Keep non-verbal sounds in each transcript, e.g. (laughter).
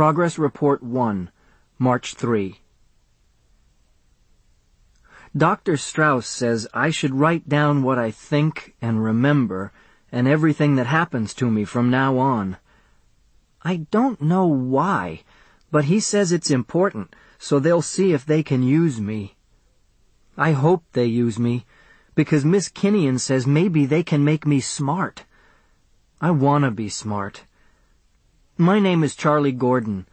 Progress Report 1, March 3. Dr. Strauss says I should write down what I think and remember and everything that happens to me from now on. I don't know why, but he says it's important, so they'll see if they can use me. I hope they use me, because Miss Kinnian says maybe they can make me smart. I wanna be smart. My name is Charlie Gordon.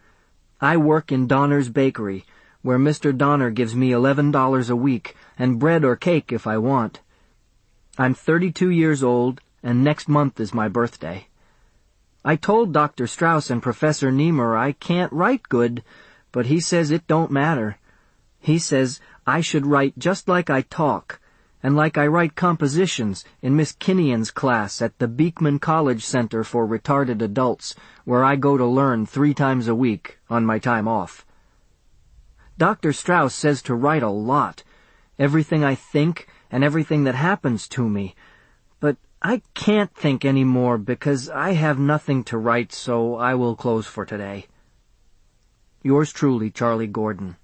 I work in Donner's Bakery, where Mr. Donner gives me eleven dollars a week, and bread or cake if I want. I'm thirty-two years old, and next month is my birthday. I told Dr. Strauss and Professor Nemur I can't write good, but he says it don't matter. He says I should write just like I talk, and like I write compositions in Miss Kinnian's class at the Beekman College Center for Retarded Adults, where I go to learn three times a week on my time off. Dr. Strauss says to write a lot, everything I think and everything that happens to me, but I can't think any more because I have nothing to write, so I will close for today. Yours truly, Charlie Gordon.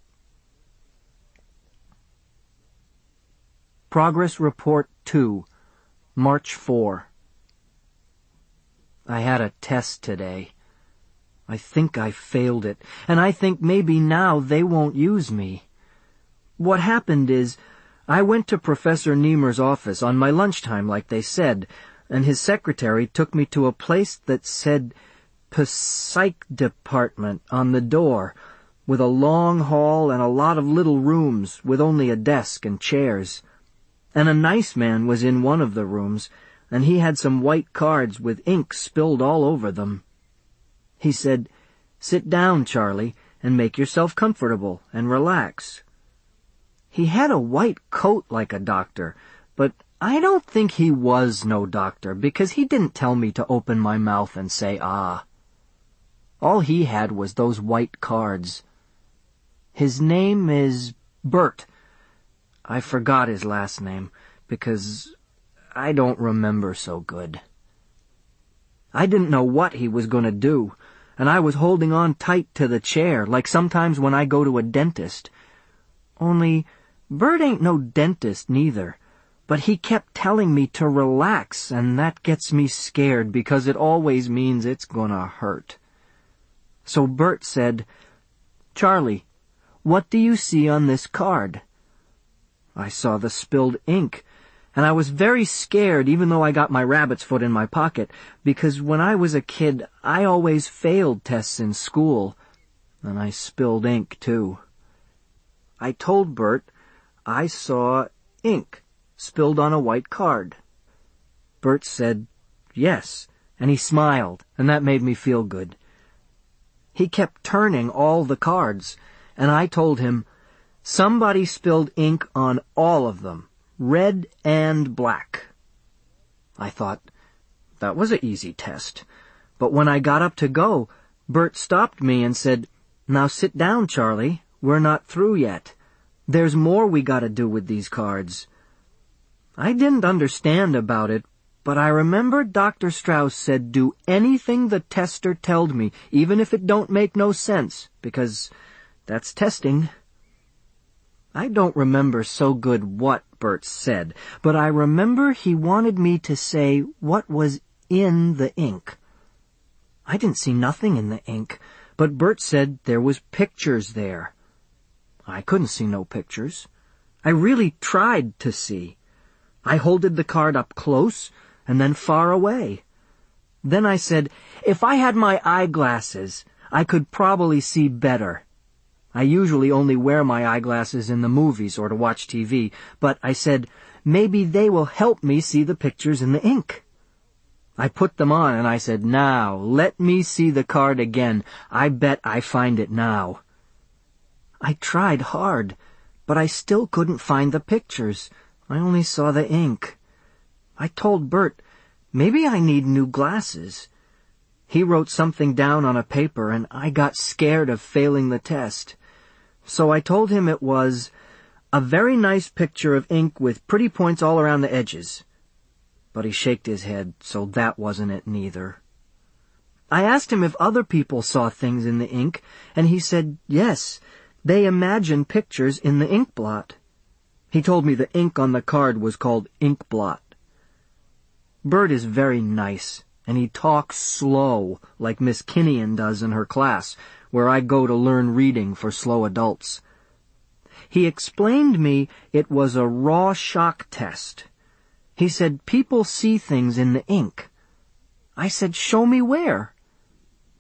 Progress Report 2, March 4. I had a test today. I think I failed it, and I think maybe now they won't use me. What happened is, I went to Professor Nemur's office on my lunchtime like they said, and his secretary took me to a place that said Psych Department on the door, with a long hall and a lot of little rooms with only a desk and chairs and a nice man was in one of the rooms, and he had some white cards with ink spilled all over them. He said, Sit down, Charlie, and make yourself comfortable and relax. He had a white coat like a doctor, but I don't think he was no doctor because he didn't tell me to open my mouth and say ah. All he had was those white cards. His name is Bert, I forgot his last name, because I don't remember so good. I didn't know what he was going to do, and I was holding on tight to the chair, like sometimes when I go to a dentist. Only, Bert ain't no dentist neither, but he kept telling me to relax, and that gets me scared because it always means it's gonna hurt. So Bert said, Charlie, what do you see on this card? I saw the spilled ink, and I was very scared even though I got my rabbit's foot in my pocket, because when I was a kid, I always failed tests in school, and I spilled ink too. I told Bert I saw ink spilled on a white card. Bert said, yes, and he smiled, and that made me feel good. He kept turning all the cards, and I told him, Somebody spilled ink on all of them, red and black. I thought, that was an easy test. But when I got up to go, Bert stopped me and said, Now sit down, Charlie. We're not through yet. There's more we gotta do with these cards. I didn't understand about it, but I remember Dr. Strauss said do anything the tester telled me, even if it don't make no sense, because that's testing. I don't remember so good what Bert said, but I remember he wanted me to say what was in the ink. I didn't see nothing in the ink, but Bert said there was pictures there. I couldn't see no pictures. I really tried to see. I holded the card up close and then far away. Then I said, if I had my eyeglasses, I could probably see better. I usually only wear my eyeglasses in the movies or to watch TV, but I said, maybe they will help me see the pictures in the ink. I put them on and I said, now, let me see the card again. I bet I find it now. I tried hard, but I still couldn't find the pictures. I only saw the ink. I told Bert, maybe I need new glasses. He wrote something down on a paper and I got scared of failing the test. So I told him it was a very nice picture of ink with pretty points all around the edges. But he shaked his head, so that wasn't it neither. I asked him if other people saw things in the ink, and he said yes, they imagine pictures in the ink blot. He told me the ink on the card was called ink blot. Bert is very nice, and he talks slow, like Miss Kinnian does in her class, where I go to learn reading for slow adults. He explained me it was a Rorschach test. He said people see things in the ink. I said, show me where.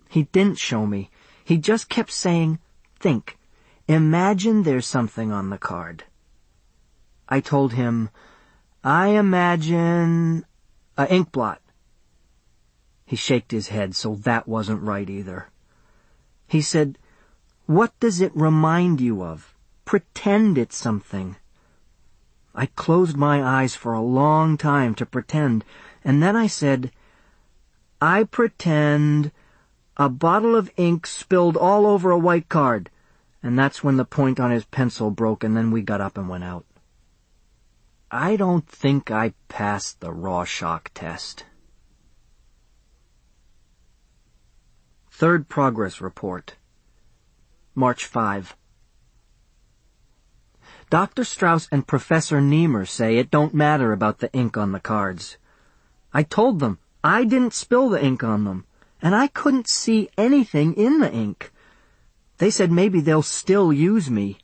He didn't show me. He just kept saying, think. Imagine there's something on the card. I told him, I imagine a ink blot. He shaked his head, so that wasn't right either. He said, What does it remind you of? Pretend it's something. I closed my eyes for a long time to pretend, and then I said, I pretend a bottle of ink spilled all over a white card, and that's when the point on his pencil broke, and then we got up and went out. I don't think I passed the Rorschach test. Third Progress Report March 5 Dr. Strauss and Professor Nemur say it don't matter about the ink on the cards. I told them I didn't spill the ink on them, and I couldn't see anything in the ink. They said maybe they'll still use me.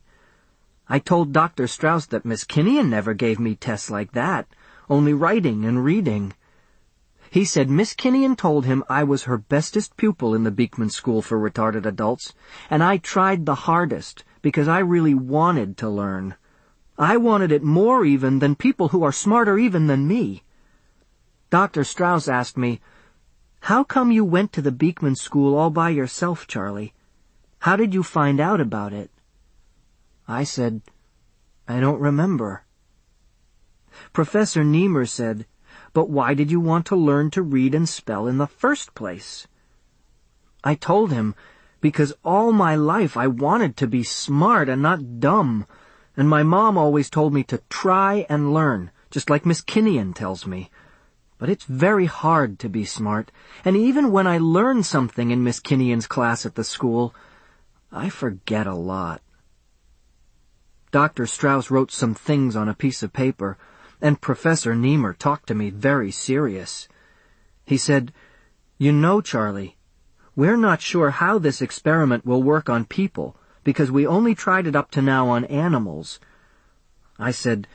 I told Dr. Strauss that Miss Kinnian never gave me tests like that, only writing and reading. He said Miss Kinnian told him I was her bestest pupil in the Beekman School for Retarded Adults, and I tried the hardest because I really wanted to learn. I wanted it more even than people who are smarter even than me. Dr. Strauss asked me, How come you went to the Beekman School all by yourself, Charlie? How did you find out about it? I said, I don't remember. Professor Nemur said, But why did you want to learn to read and spell in the first place? I told him, because all my life I wanted to be smart and not dumb, and my mom always told me to try and learn, just like Miss Kinnian tells me. But it's very hard to be smart, and even when I learn something in Miss Kinnian's class at the school, I forget a lot. Dr. Strauss wrote some things on a piece of paper, and Professor Nemur talked to me very serious. He said, You know, Charlie, we're not sure how this experiment will work on people, because we only tried it up to now on animals. I said,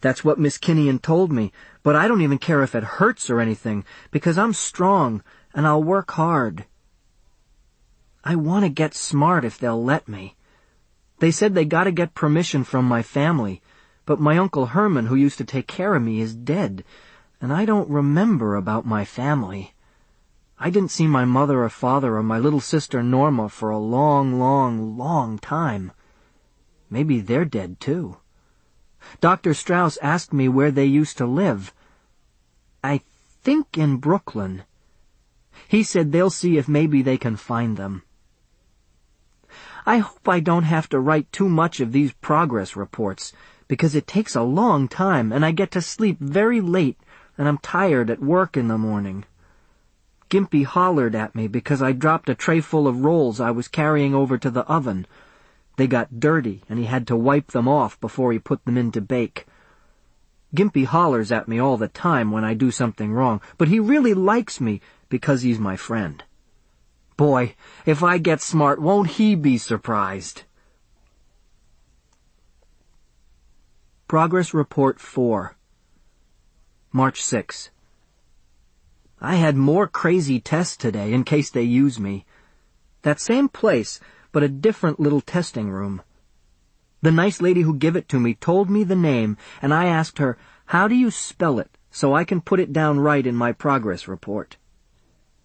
That's what Miss Kinnian told me, but I don't even care if it hurts or anything, because I'm strong, and I'll work hard. I want to get smart if they'll let me. They said they gotta get permission from my family, but my Uncle Herman, who used to take care of me, is dead, and I don't remember about my family. I didn't see my mother or father or my little sister Norma for a long, long, long time. Maybe they're dead too. Dr. Strauss asked me where they used to live. I think in Brooklyn. He said they'll see if maybe they can find them. I hope I don't have to write too much of these progress reports, because it takes a long time and I get to sleep very late and I'm tired at work in the morning. Gimpy hollered at me because I dropped a tray full of rolls I was carrying over to the oven. They got dirty and he had to wipe them off before he put them in to bake. Gimpy hollers at me all the time when I do something wrong, but he really likes me because he's my friend. Boy, if I get smart, won't he be surprised? Progress Report 4 March 6 I had more crazy tests today in case they use me. That same place, but a different little testing room. The nice lady who gave it to me told me the name, and I asked her, how do you spell it so I can put it down right in my progress report?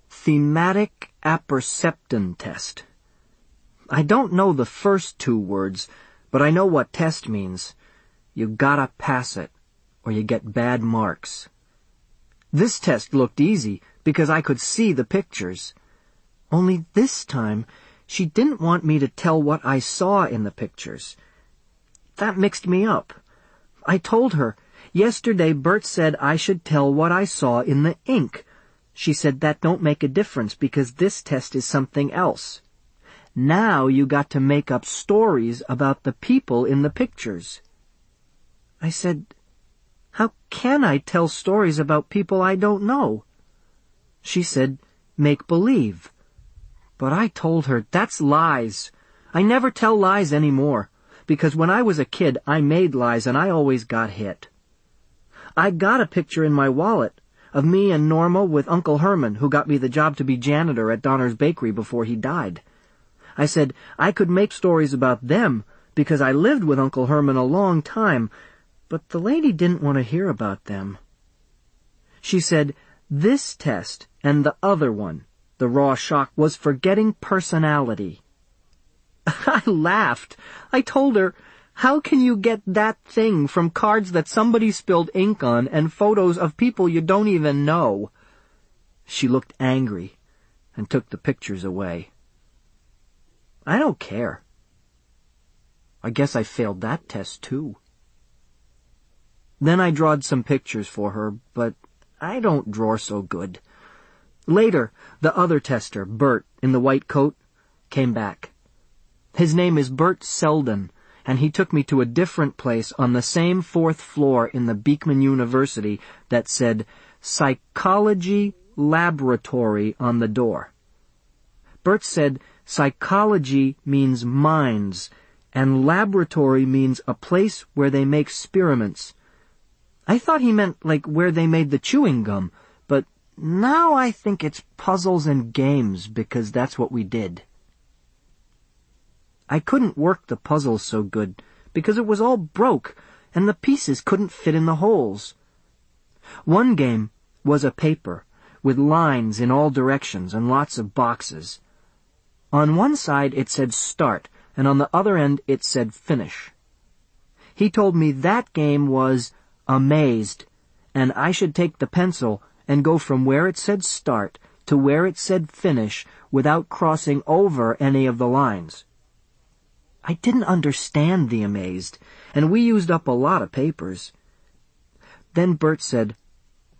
Thematic apperception test. I don't know the first two words, but I know what test means. You gotta pass it, or you get bad marks. This test looked easy because I could see the pictures. Only this time, she didn't want me to tell what I saw in the pictures. That mixed me up. I told her, yesterday Bert said I should tell what I saw in the ink, she said that don't make a difference because this test is something else. Now you got to make up stories about the people in the pictures. I said, how can I tell stories about people I don't know? She said, make believe. But I told her, that's lies. I never tell lies anymore, because when I was a kid, I made lies and I always got hit. I got a picture in my wallet of me and Norma with Uncle Herman, who got me the job to be janitor at Donner's Bakery before he died. I said I could make stories about them because I lived with Uncle Herman a long time, but the lady didn't want to hear about them. She said this test and the other one, the Rorschach, was for getting personality. (laughs) I laughed. I told her how can you get that thing from cards that somebody spilled ink on and photos of people you don't even know? She looked angry and took the pictures away. I don't care. I guess I failed that test too. Then I drawed some pictures for her, but I don't draw so good. Later, the other tester, Bert, in the white coat, came back. His name is Bert Selden, and he took me to a different place on the same fourth floor in the Beekman University that said Psychology Laboratory on the door. Bert said psychology means minds, and laboratory means a place where they make experiments. I thought he meant like where they made the chewing gum, but now I think it's puzzles and games because that's what we did. I couldn't work the puzzles so good because it was all broke and the pieces couldn't fit in the holes. One game was a paper with lines in all directions and lots of boxes. On one side it said start and on the other end it said finish. He told me that game was amazed and I should take the pencil and go from where it said start to where it said finish without crossing over any of the lines. I didn't understand the amazed, and we used up a lot of papers. Then Bert said,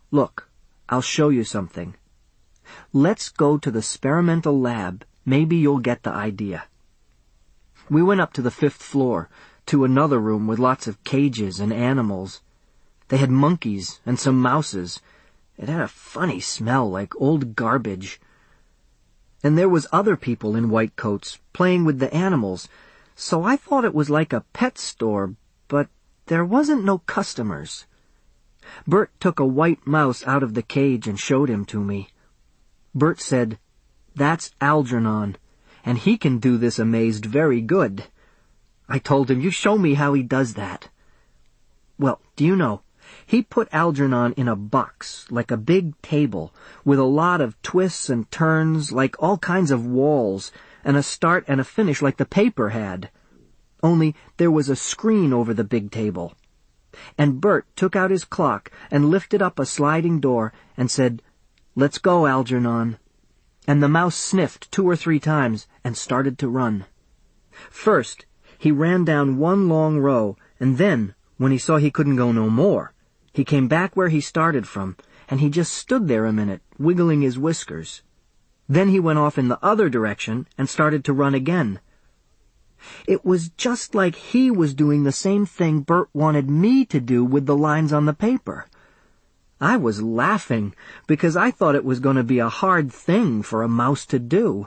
Look, I'll show you something. Let's go to the experimental lab. Maybe you'll get the idea. We went up to the fifth floor, to another room with lots of cages and animals. They had monkeys and some mouses. It had a funny smell like old garbage. And there was other people in white coats playing with the animals, so I thought it was like a pet store, but there wasn't no customers. Bert took a white mouse out of the cage and showed him to me. Bert said, That's Algernon, and he can do this amazed very good. I told him, You show me how he does that. Well, do you know, he put Algernon in a box, like a big table, with a lot of twists and turns, like all kinds of walls, and a start and a finish like the paper had. Only there was a screen over the big table. And Bert took out his clock and lifted up a sliding door and said, Let's go, Algernon. And the mouse sniffed two or three times and started to run. First, he ran down one long row, and then, when he saw he couldn't go no more, he came back where he started from, and he just stood there a minute, wiggling his whiskers. Then he went off in the other direction and started to run again. It was just like he was doing the same thing Bert wanted me to do with the lines on the paper. I was laughing because I thought it was going to be a hard thing for a mouse to do.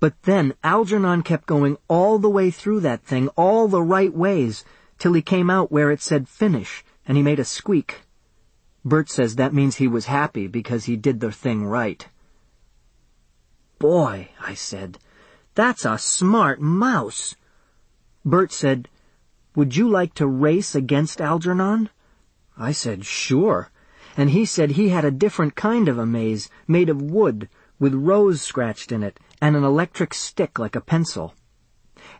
But then Algernon kept going all the way through that thing, all the right ways, till he came out where it said finish, and he made a squeak. Bert says that means he was happy because he did the thing right. Boy, I said, that's a smart mouse. Bert said, Would you like to race against Algernon? I said, Sure. And he said he had a different kind of a maze, made of wood, with rose scratched in it, and an electric stick like a pencil.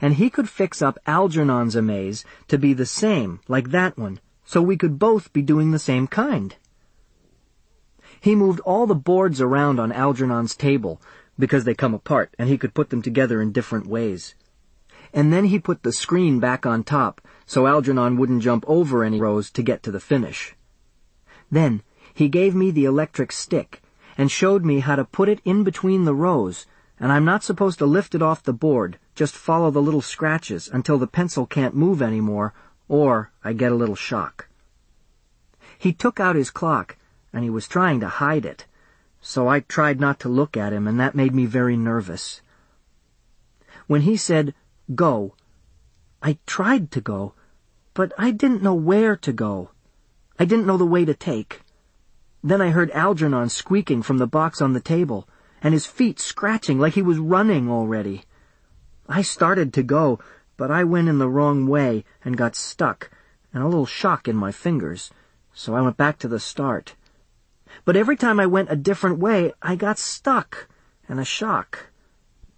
And he could fix up Algernon's amaze to be the same, like that one, so we could both be doing the same kind. He moved all the boards around on Algernon's table, because they come apart, and he could put them together in different ways. And then he put the screen back on top, so Algernon wouldn't jump over any rows to get to the finish. Then he gave me the electric stick, and showed me how to put it in between the rows, and I'm not supposed to lift it off the board, just follow the little scratches until the pencil can't move anymore, or I get a little shock. He took out his clock, and he was trying to hide it, so I tried not to look at him, and that made me very nervous. When he said, go, I tried to go, but I didn't know where to go. I didn't know the way to take. Then I heard Algernon squeaking from the box on the table, and his feet scratching like he was running already. I started to go, but I went in the wrong way and got stuck, and a little shock in my fingers, so I went back to the start. But every time I went a different way, I got stuck, and a shock.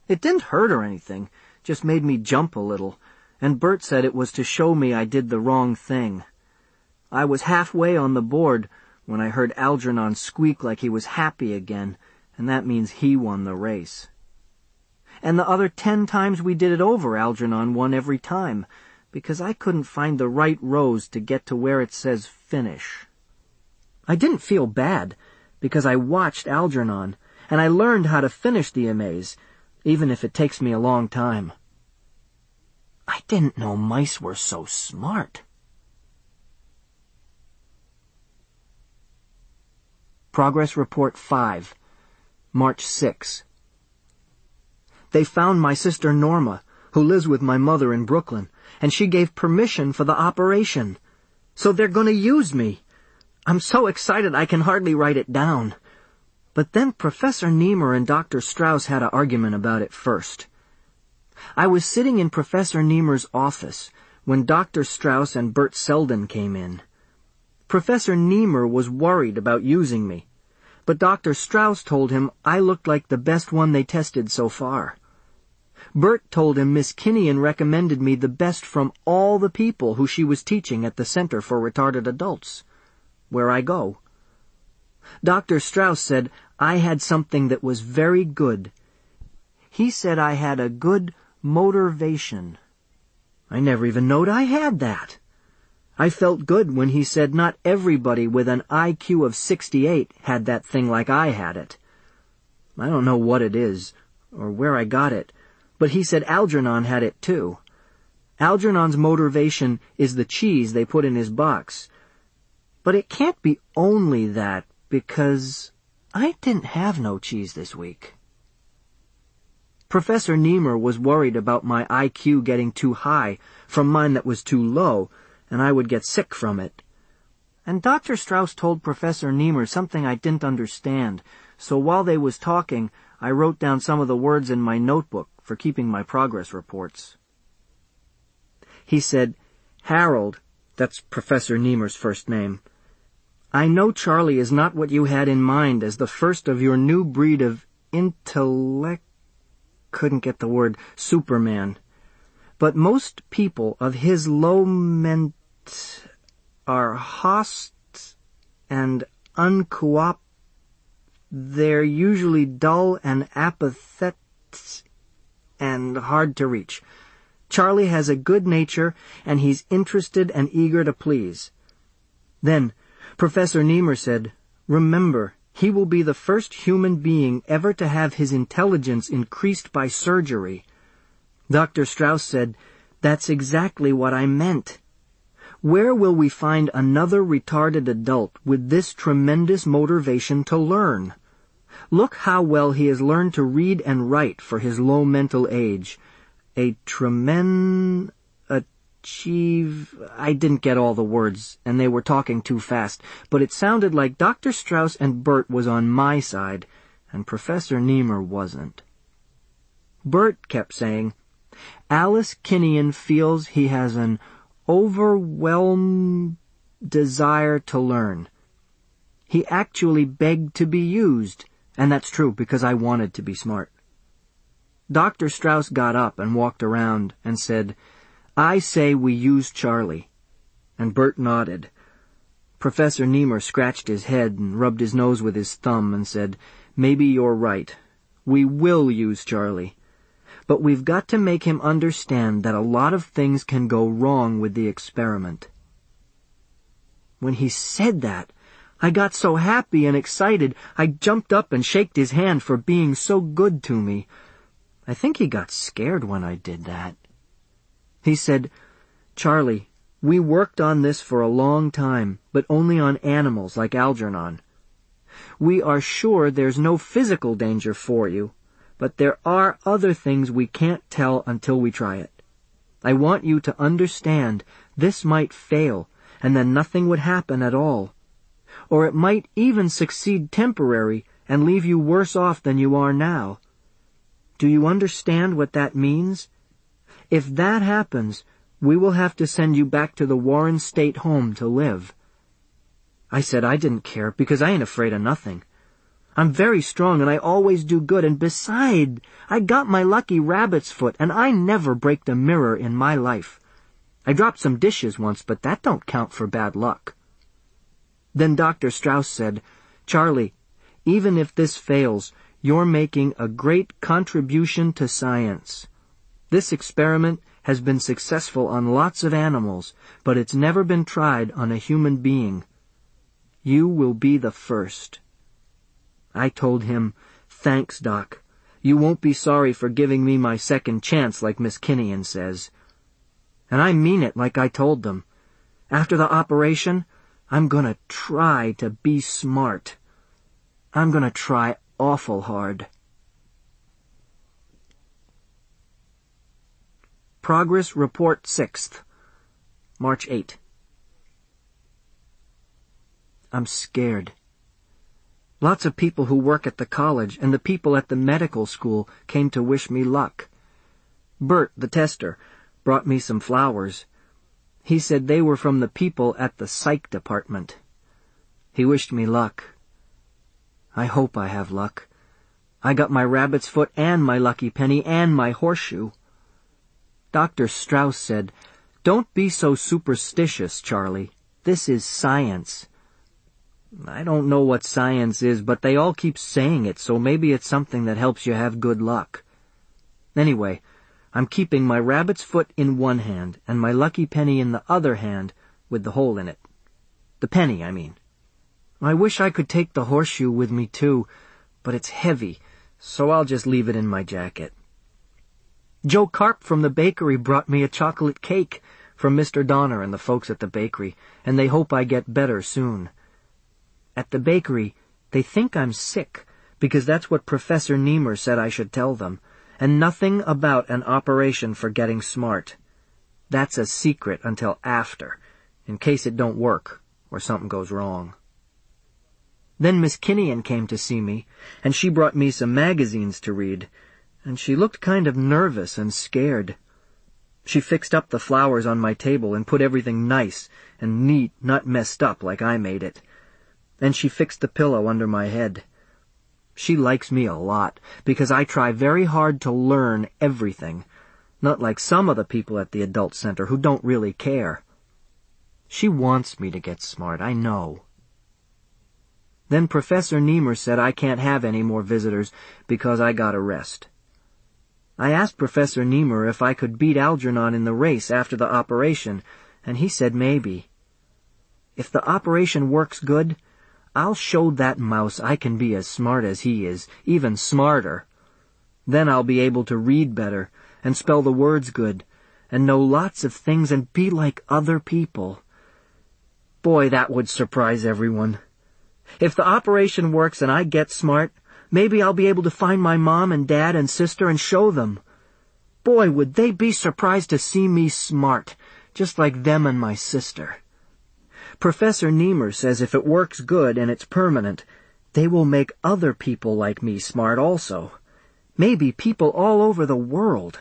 It didn't hurt or anything, just made me jump a little, and Bert said it was to show me I did the wrong thing. I was halfway on the board when I heard Algernon squeak like he was happy again, and that means he won the race. And the other ten times we did it over, Algernon won every time, because I couldn't find the right rows to get to where it says finish. I didn't feel bad, because I watched Algernon, and I learned how to finish the amaze, even if it takes me a long time. I didn't know mice were so smart. Progress Report 5, March 6. They found my sister Norma, who lives with my mother in Brooklyn, and she gave permission for the operation. So they're gonna use me. I'm so excited I can hardly write it down. But then Professor Nemur and Dr. Strauss had an argument about it first. I was sitting in Professor Nemur's office when Dr. Strauss and Bert Selden came in. Professor Nemur was worried about using me, but Dr. Strauss told him I looked like the best one they tested so far. Bert told him Miss Kinnian recommended me the best from all the people who she was teaching at the Center for Retarded Adults, where I go. Dr. Strauss said I had something that was very good. He said I had a good motivation. I never even knowed I had that. I felt good when he said not everybody with an IQ of 68 had that thing like I had it. I don't know what it is, or where I got it, but he said Algernon had it too. Algernon's motivation is the cheese they put in his box. But it can't be only that, because I didn't have no cheese this week. Professor Nemur was worried about my IQ getting too high from mine that was too low, and I would get sick from it. And Dr. Strauss told Professor Nemur something I didn't understand, so while they was talking, I wrote down some of the words in my notebook for keeping my progress reports. He said, Harold, that's Professor Nemur's first name, I know Charlie is not what you had in mind as the first of your new breed of intellect, couldn't get the word, Superman. But most people of his low ment are host and uncoop. They're usually dull and apathetic and hard to reach. Charlie has a good nature, and he's interested and eager to please. Then, Professor Nemur said, Remember, he will be the first human being ever to have his intelligence increased by surgery. Dr. Strauss said, That's exactly what I meant. Where will we find another retarded adult with this tremendous motivation to learn? Look how well he has learned to read and write for his low mental age. A tremend... achieve... I didn't get all the words, and they were talking too fast, but it sounded like Dr. Strauss and Bert was on my side, and Professor Nemur wasn't. Bert kept saying, Alice Kinnian feels he has an overwhelmed desire to learn. He actually begged to be used, and that's true because I wanted to be smart. Dr. Strauss got up and walked around and said, I say we use Charlie. And Bert nodded. Professor Nemur scratched his head and rubbed his nose with his thumb and said, Maybe you're right. We will use Charlie. But we've got to make him understand that a lot of things can go wrong with the experiment. When he said that, I got so happy and excited, I jumped up and shaked his hand for being so good to me. I think he got scared when I did that. He said, Charlie, we worked on this for a long time, but only on animals like Algernon. We are sure there's no physical danger for you, but there are other things we can't tell until we try it. I want you to understand this might fail, and then nothing would happen at all. Or it might even succeed temporary and leave you worse off than you are now. Do you understand what that means? If that happens, we will have to send you back to the Warren State home to live. I said I didn't care because I ain't afraid of nothing. I'm very strong and I always do good and beside, I got my lucky rabbit's foot and I never break the mirror in my life. I dropped some dishes once, but that don't count for bad luck. Then Dr. Strauss said, Charlie, even if this fails, you're making a great contribution to science. This experiment has been successful on lots of animals, but it's never been tried on a human being. You will be the first. I told him, Thanks, Doc. You won't be sorry for giving me my second chance like Miss Kinnian says. And I mean it like I told them. After the operation, I'm gonna try to be smart. I'm gonna try awful hard. Progress Report 6th, March 8. I'm scared. Lots of people who work at the college and the people at the medical school came to wish me luck. Bert, the tester, brought me some flowers. He said they were from the people at the psych department. He wished me luck. I hope I have luck. I got my rabbit's foot and my lucky penny and my horseshoe. Dr. Strauss said, Don't be so superstitious, Charlie. This is science. I don't know what science is, but they all keep saying it, so maybe it's something that helps you have good luck. Anyway, I'm keeping my rabbit's foot in one hand and my lucky penny in the other hand with the hole in it. The penny, I mean. I wish I could take the horseshoe with me too, but it's heavy, so I'll just leave it in my jacket. Joe Carp from the bakery brought me a chocolate cake from Mr. Donner and the folks at the bakery, and they hope I get better soon. At the bakery, they think I'm sick, because that's what Professor Nemur said I should tell them, and nothing about an operation for getting smart. That's a secret until after, in case it don't work, or something goes wrong. Then Miss Kinnian came to see me, and she brought me some magazines to read, and she looked kind of nervous and scared. She fixed up the flowers on my table and put everything nice and neat, not messed up like I made it. And she fixed the pillow under my head. She likes me a lot, because I try very hard to learn everything, not like some of the people at the adult center who don't really care. She wants me to get smart, I know. Then Professor Nemur said I can't have any more visitors because I got a rest. I asked Professor Nemur if I could beat Algernon in the race after the operation, and he said maybe. If the operation works good, I'll show that mouse I can be as smart as he is, even smarter. Then I'll be able to read better, and spell the words good, and know lots of things and be like other people. Boy, that would surprise everyone. If the operation works and I get smart, Maybe I'll be able to find my mom and dad and sister and show them. Boy, would they be surprised to see me smart, just like them and my sister. Professor Nemur says if it works good and it's permanent, they will make other people like me smart also. Maybe people all over the world.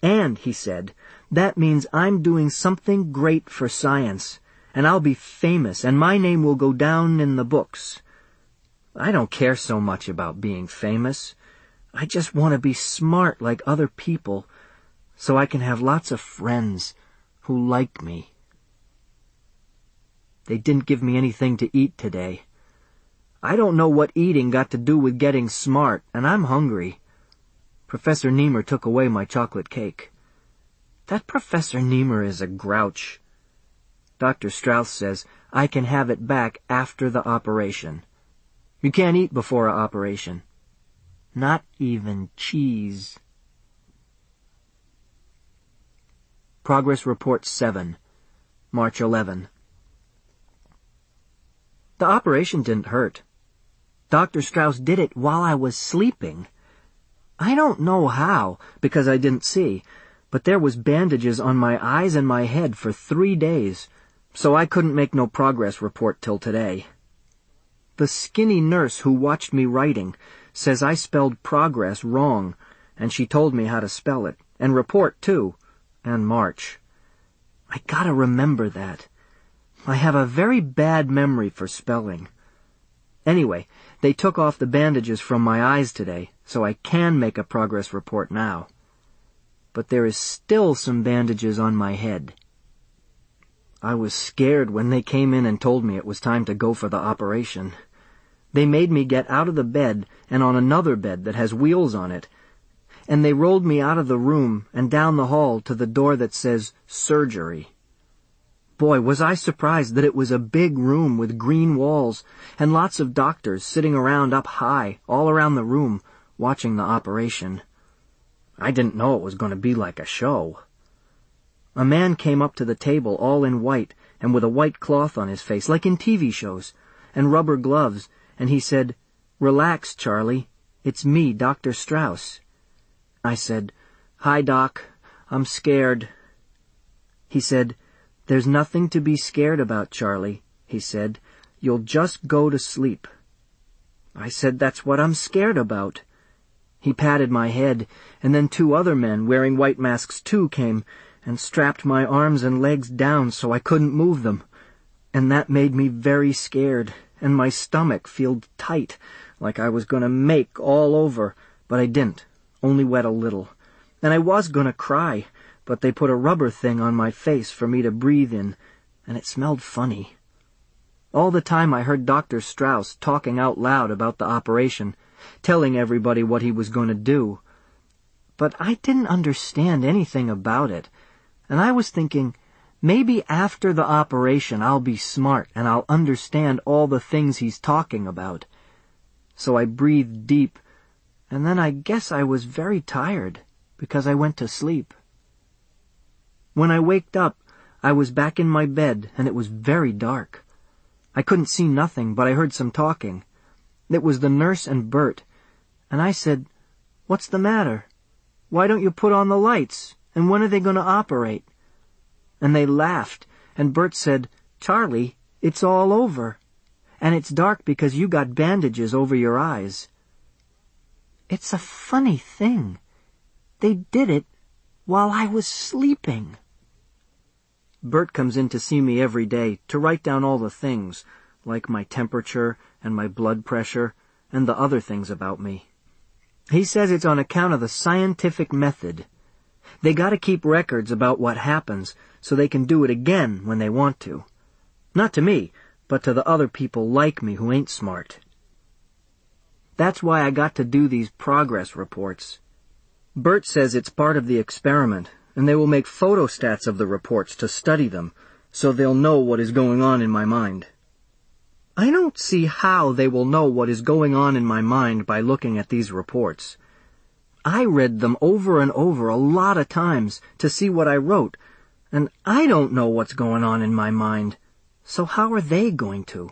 And, he said, that means I'm doing something great for science, and I'll be famous, and my name will go down in the books. I don't care so much about being famous. I just want to be smart like other people so I can have lots of friends who like me. They didn't give me anything to eat today. I don't know what eating got to do with getting smart, and I'm hungry. Professor Nemur took away my chocolate cake. That Professor Nemur is a grouch. Dr. Strauss says I can have it back after the operation. You can't eat before a operation. Not even cheese. Progress Report 7, March 11. The operation didn't hurt. Dr. Strauss did it while I was sleeping. I don't know how, because I didn't see, but there was bandages on my eyes and my head for three days, so I couldn't make no progress report till today. The skinny nurse who watched me writing says I spelled progress wrong, and she told me how to spell it, and report too, and march. I gotta remember that. I have a very bad memory for spelling. Anyway, they took off the bandages from my eyes today, so I can make a progress report now. But there is still some bandages on my head. I was scared when they came in and told me it was time to go for the operation. They made me get out of the bed and on another bed that has wheels on it, and they rolled me out of the room and down the hall to the door that says surgery. Boy, was I surprised that it was a big room with green walls and lots of doctors sitting around up high, all around the room, watching the operation. I didn't know it was going to be like a show. A man came up to the table all in white and with a white cloth on his face, like in TV shows, and rubber gloves, and he said, Relax, Charlie. It's me, Dr. Strauss. I said, Hi, Doc. I'm scared. He said, There's nothing to be scared about, Charlie, he said. You'll just go to sleep. I said, That's what I'm scared about. He patted my head, and then two other men wearing white masks too came and strapped my arms and legs down so I couldn't move them. And that made me very scared, and my stomach feel tight, like I was going to make all over, but I didn't, only wet a little. And I was going to cry, but they put a rubber thing on my face for me to breathe in, and it smelled funny. All the time I heard Dr. Strauss talking out loud about the operation, telling everybody what he was going to do. But I didn't understand anything about it, and I was thinking, maybe after the operation I'll be smart and I'll understand all the things he's talking about. So I breathed deep, and then I guess I was very tired because I went to sleep. When I waked up, I was back in my bed and it was very dark. I couldn't see nothing, but I heard some talking. It was the nurse and Bert, and I said, What's the matter? Why don't you put on the lights? And when are they going to operate? And they laughed, and Bert said, Charlie, it's all over. And it's dark because you got bandages over your eyes. It's a funny thing. They did it while I was sleeping. Bert comes in to see me every day to write down all the things, like my temperature and my blood pressure and the other things about me. He says it's on account of the scientific method. They gotta keep records about what happens so they can do it again when they want to. Not to me, but to the other people like me who ain't smart. That's why I got to do these progress reports. Bert says it's part of the experiment, and they will make photostats of the reports to study them, so they'll know what is going on in my mind. I don't see how they will know what is going on in my mind by looking at these reports. I read them over and over a lot of times to see what I wrote, and I don't know what's going on in my mind, so how are they going to?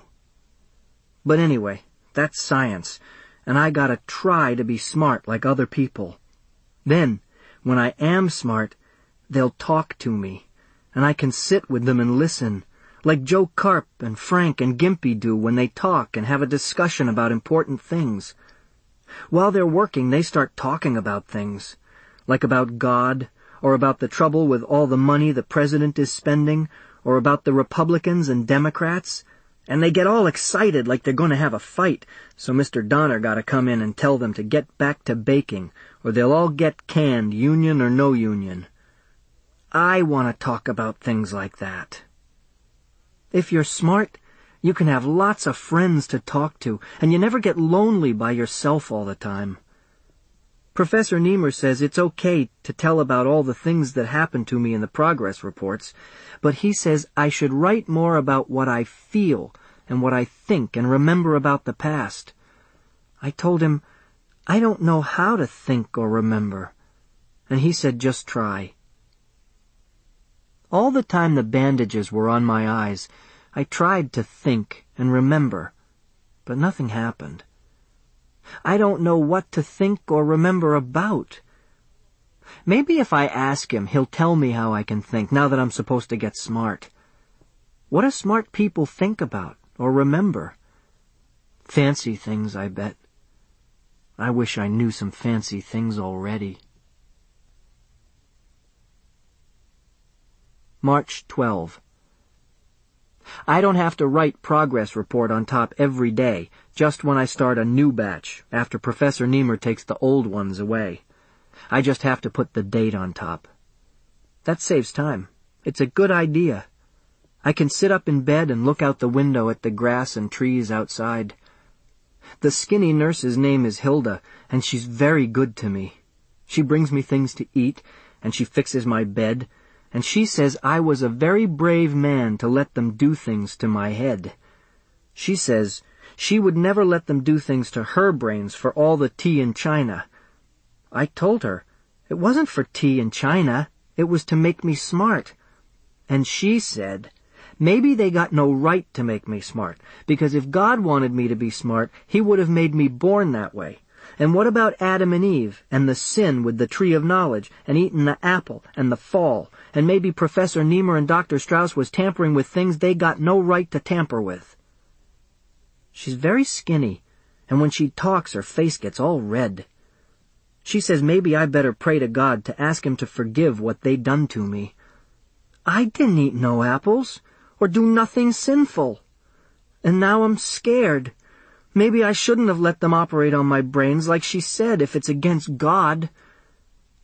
But anyway, that's science, and I gotta try to be smart like other people. Then, when I am smart, they'll talk to me, and I can sit with them and listen, like Joe Carp and Frank and Gimpy do when they talk and have a discussion about important things. While they're working, they start talking about things, like about God, or about the trouble with all the money the president is spending, or about the Republicans and Democrats, and they get all excited like they're going to have a fight, so Mr. Donner gotta come in and tell them to get back to baking, or they'll all get canned, union or no union. I want to talk about things like that. If you're smart, you can have lots of friends to talk to, and you never get lonely by yourself all the time. Professor Nemur says it's okay to tell about all the things that happened to me in the progress reports, but he says I should write more about what I feel and what I think and remember about the past. I told him, I don't know how to think or remember. And he said, just try. All the time the bandages were on my eyes, I tried to think and remember, but nothing happened. I don't know what to think or remember about. Maybe if I ask him, he'll tell me how I can think now that I'm supposed to get smart. What do smart people think about or remember? Fancy things, I bet. I wish I knew some fancy things already. March 12. I don't have to write progress report on top every day, just when I start a new batch, after Professor Nemur takes the old ones away. I just have to put the date on top. That saves time. It's a good idea. I can sit up in bed and look out the window at the grass and trees outside. The skinny nurse's name is Hilda, and she's very good to me. She brings me things to eat, and she fixes my bed, and she says I was a very brave man to let them do things to my head. She says she would never let them do things to her brains for all the tea in China. I told her it wasn't for tea in China, it was to make me smart. And she said, maybe they got no right to make me smart, because if God wanted me to be smart, he would have made me born that way. And what about Adam and Eve, and the sin with the tree of knowledge, and eating the apple, and the fall, and maybe Professor Nemur and Dr. Strauss was tampering with things they got no right to tamper with. She's very skinny, and when she talks her face gets all red. She says maybe I better pray to God to ask him to forgive what they done to me. I didn't eat no apples, or do nothing sinful. And now I'm scared. Maybe I shouldn't have let them operate on my brains like she said if it's against God.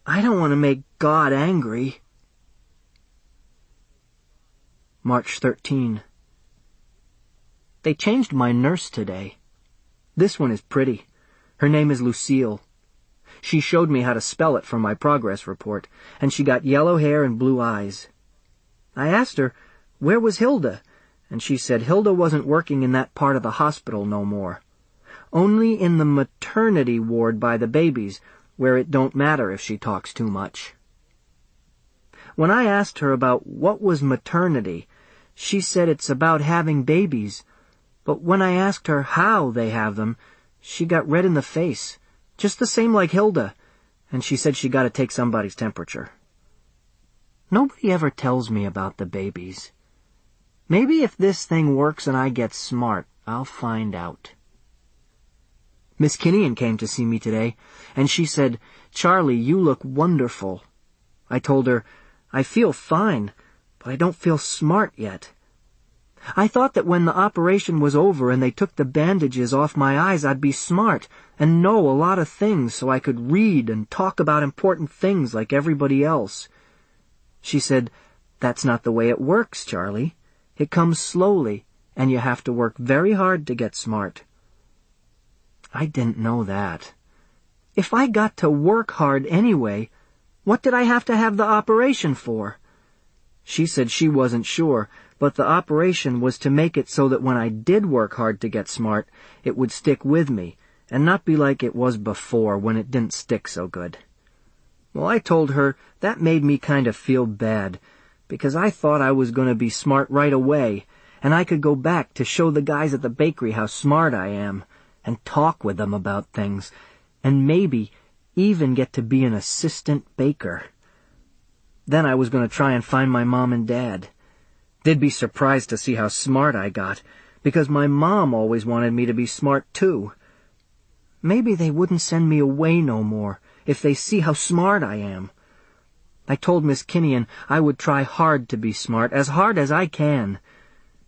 I don't want to make God angry. March 13. They changed my nurse today. This one is pretty. Her name is Lucille. She showed me how to spell it from my progress report, and she got yellow hair and blue eyes. I asked her, where was Hilda? and she said Hilda wasn't working in that part of the hospital no more. Only in the maternity ward by the babies, where it don't matter if she talks too much. When I asked her about what was maternity, she said it's about having babies. But when I asked her how they have them, she got red in the face, just the same like Hilda, and she said she gotta take somebody's temperature. Nobody ever tells me about the babies. Maybe if this thing works and I get smart, I'll find out. Miss Kinnian came to see me today, and she said, Charlie, you look wonderful. I told her, I feel fine, but I don't feel smart yet. I thought that when the operation was over and they took the bandages off my eyes, I'd be smart and know a lot of things so I could read and talk about important things like everybody else. She said, That's not the way it works, Charlie. It comes slowly, and you have to work very hard to get smart. I didn't know that. If I got to work hard anyway, what did I have to have the operation for? She said she wasn't sure, but the operation was to make it so that when I did work hard to get smart, it would stick with me, and not be like it was before when it didn't stick so good. Well, I told her that made me kind of feel bad, because I thought I was going to be smart right away, and I could go back to show the guys at the bakery how smart I am, and talk with them about things, and maybe even get to be an assistant baker. Then I was going to try and find my mom and dad. They'd be surprised to see how smart I got, because my mom always wanted me to be smart too. Maybe they wouldn't send me away no more if they see how smart I am. I told Miss Kinnian I would try hard to be smart, as hard as I can.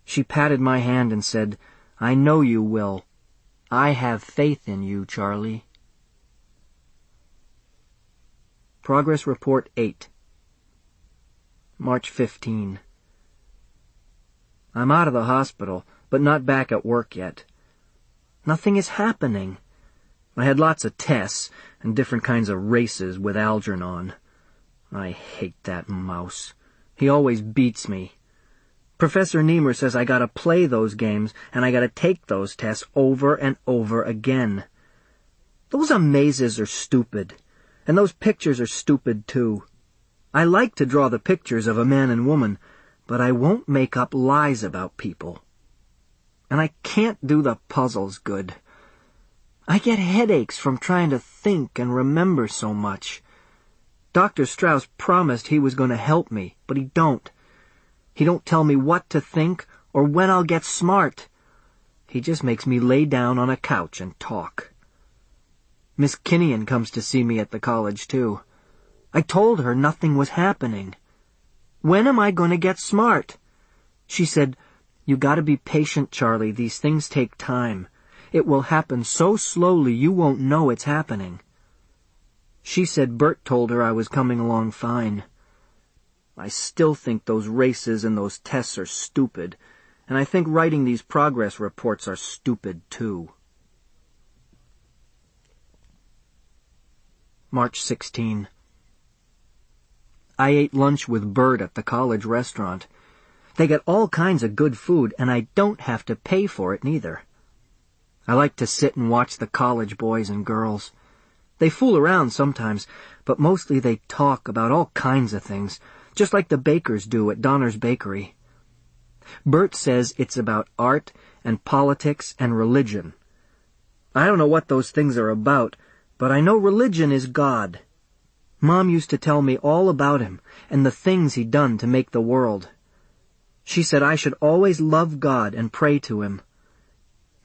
She patted my hand and said, I know you will. I have faith in you, Charlie. Progress Report 8 March 15 I'm out of the hospital, but not back at work yet. Nothing is happening. I had lots of tests and different kinds of races with Algernon. I hate that mouse. He always beats me. Professor Nemur says I gotta play those games and I gotta take those tests over and over again. Those amazes are stupid. And those pictures are stupid too. I like to draw the pictures of a man and woman, but I won't make up lies about people. And I can't do the puzzles good. I get headaches from trying to think and remember so much. Dr. Strauss promised he was going to help me, but he don't. He don't tell me what to think or when I'll get smart. He just makes me lay down on a couch and talk. Miss Kinnian comes to see me at the college, too. I told her nothing was happening. When am I going to get smart? She said, You gotta be patient, Charlie. These things take time. It will happen so slowly you won't know it's happening. She said Bert told her I was coming along fine. I still think those races and those tests are stupid, and I think writing these progress reports are stupid, too. March 16. I ate lunch with Bert at the college restaurant. They get all kinds of good food, and I don't have to pay for it neither. I like to sit and watch the college boys and girls. They fool around sometimes, but mostly they talk about all kinds of things, just like the bakers do at Donner's Bakery. Bert says it's about art and politics and religion. I don't know what those things are about, but I know religion is God. Mom used to tell me all about him and the things he'd done to make the world. She said I should always love God and pray to him.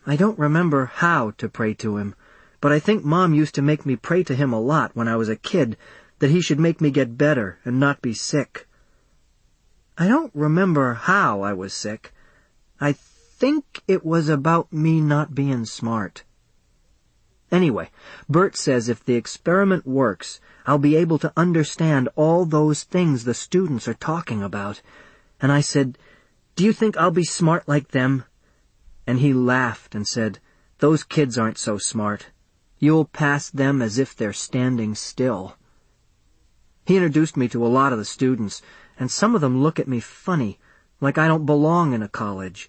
I don't remember how to pray to him, but I think Mom used to make me pray to him a lot when I was a kid, that he should make me get better and not be sick. I don't remember how I was sick. I think it was about me not being smart. Anyway, Bert says if the experiment works, I'll be able to understand all those things the students are talking about. And I said, Do you think I'll be smart like them? And he laughed and said, Those kids aren't so smart. You'll pass them as if they're standing still. He introduced me to a lot of the students, and some of them look at me funny, like I don't belong in a college.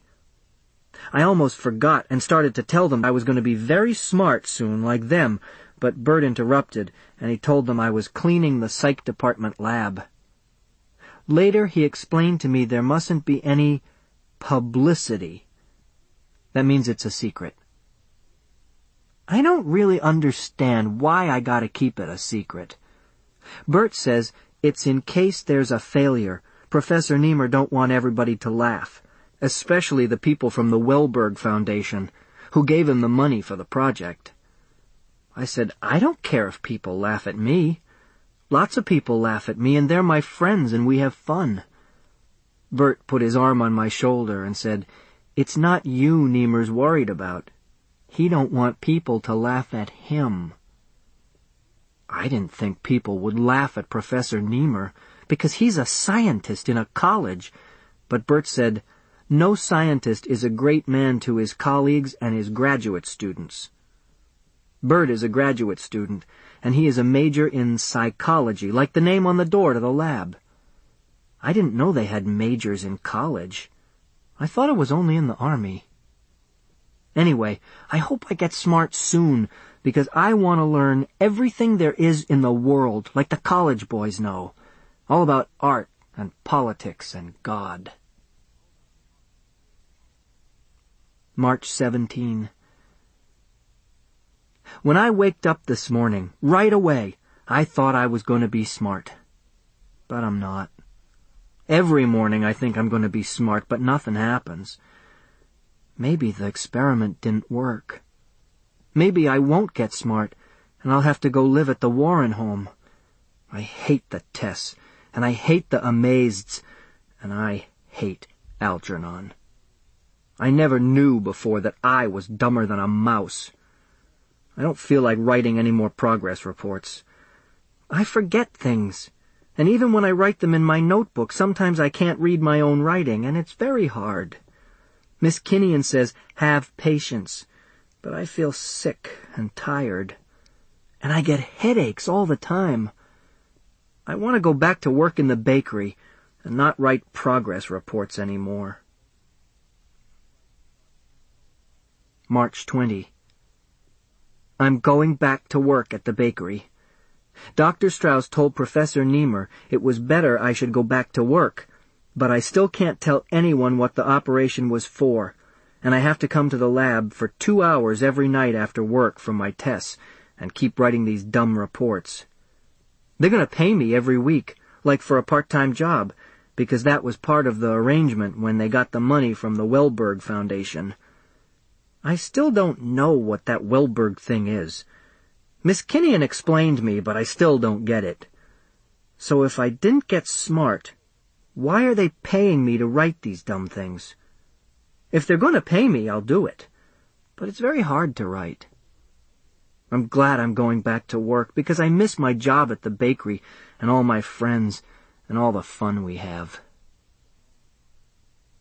I almost forgot and started to tell them I was going to be very smart soon, like them, but Bert interrupted, and he told them I was cleaning the psych department lab. Later he explained to me there mustn't be any publicity. That means it's a secret. I don't really understand why I gotta keep it a secret. Bert says it's in case there's a failure. Professor Nemur don't want everybody to laugh especially the people from the Welberg Foundation, who gave him the money for the project. I said, I don't care if people laugh at me. Lots of people laugh at me, and they're my friends, and we have fun. Bert put his arm on my shoulder and said, It's not you Nemur's worried about. He don't want people to laugh at him. I didn't think people would laugh at Professor Nemur, because he's a scientist in a college, but Bert said, no scientist is a great man to his colleagues and his graduate students. Bert is a graduate student, and he is a major in psychology, like the name on the door to the lab. I didn't know they had majors in college. I thought it was only in the army. Anyway, I hope I get smart soon, because I want to learn everything there is in the world, like the college boys know. All about art and politics and God. March 17. When I waked up this morning, right away, I thought I was going to be smart. But I'm not. Every morning I think I'm going to be smart, but nothing happens. Maybe the experiment didn't work. Maybe I won't get smart, and I'll have to go live at the Warren home. I hate the tests, and I hate the amazeds, and I hate Algernon. I never knew before that I was dumber than a mouse. I don't feel like writing any more progress reports. I forget things, and even when I write them in my notebook, sometimes I can't read my own writing, and it's very hard. Miss Kinnian says, have patience, but I feel sick and tired. And I get headaches all the time. I want to go back to work in the bakery and not write progress reports anymore. March 20. I'm going back to work at the bakery. Dr. Strauss told Professor Nemur it was better I should go back to work, but I still can't tell anyone what the operation was for, and I have to come to the lab for two hours every night after work for my tests and keep writing these dumb reports. They're going to pay me every week, like for a part-time job, because that was part of the arrangement when they got the money from the Welberg Foundation. I still don't know what that Welberg thing is. Miss Kinnian explained me, but I still don't get it. So if I didn't get smart, why are they paying me to write these dumb things? If they're going to pay me, I'll do it. But it's very hard to write. I'm glad I'm going back to work because I miss my job at the bakery and all my friends and all the fun we have.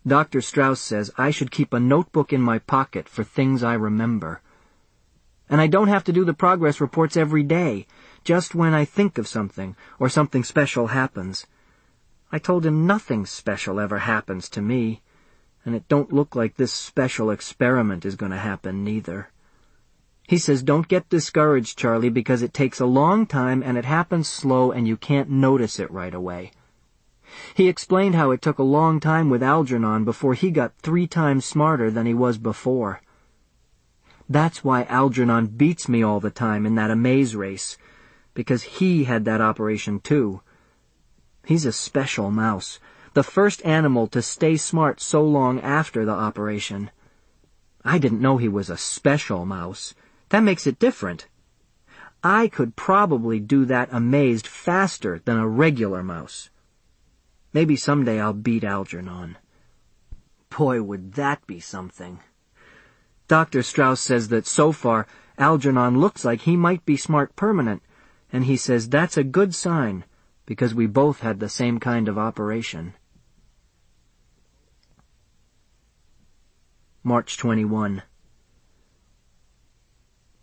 Dr. Strauss says I should keep a notebook in my pocket for things I remember. And I don't have to do the progress reports every day, just when I think of something or something special happens. I told him nothing special ever happens to me, and it don't look like this special experiment is going to happen neither. He says don't get discouraged, Charlie, because it takes a long time and it happens slow and you can't notice it right away. He explained how it took a long time with Algernon before he got three times smarter than he was before. That's why Algernon beats me all the time in that amaze race, because he had that operation too. He's a special mouse, the first animal to stay smart so long after the operation. I didn't know he was a special mouse. That makes it different. I could probably do that amazed faster than a regular mouse. Maybe someday I'll beat Algernon. Boy, would that be something. Dr. Strauss says that so far, Algernon looks like he might be smart permanent, and he says that's a good sign because we both had the same kind of operation. March 21.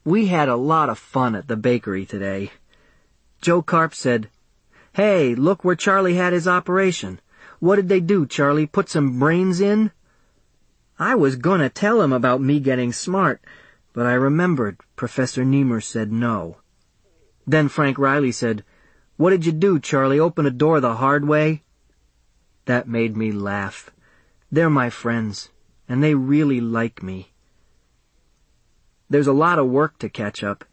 We had a lot of fun at the bakery today. Joe Carp said, Hey, look where Charlie had his operation. What did they do, Charlie? Put some brains in? I was gonna tell him about me getting smart, but I remembered Professor Nemur said no. Then Frank Riley said, what did you do, Charlie? Open a door the hard way? That made me laugh. They're my friends, and they really like me. There's a lot of work to catch up.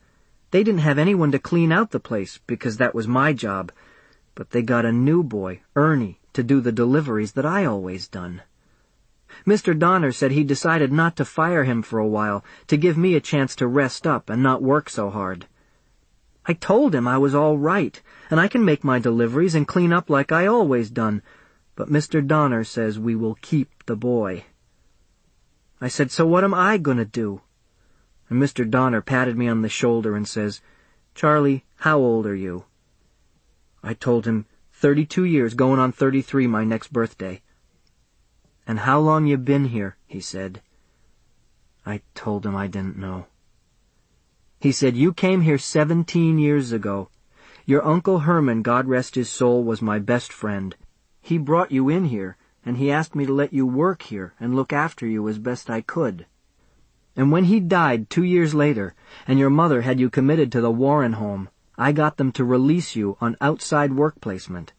They didn't have anyone to clean out the place because that was my job, but they got a new boy, Ernie, to do the deliveries that I always done. Mr. Donner said he decided not to fire him for a while to give me a chance to rest up and not work so hard. I told him I was all right, and I can make my deliveries and clean up like I always done, but Mr. Donner says we will keep the boy. I said, so what am I gonna do? And Mr. Donner patted me on the shoulder and says, Charlie, how old are you? I told him, thirty-two years, going on thirty-three my next birthday. And how long you been here? he said. I told him I didn't know. He said, You came here seventeen years ago. Your Uncle Herman, God rest his soul, was my best friend. He brought you in here, and he asked me to let you work here and look after you as best I could. And when he died two years later, and your mother had you committed to the Warren home, I got them to release you on outside work placement.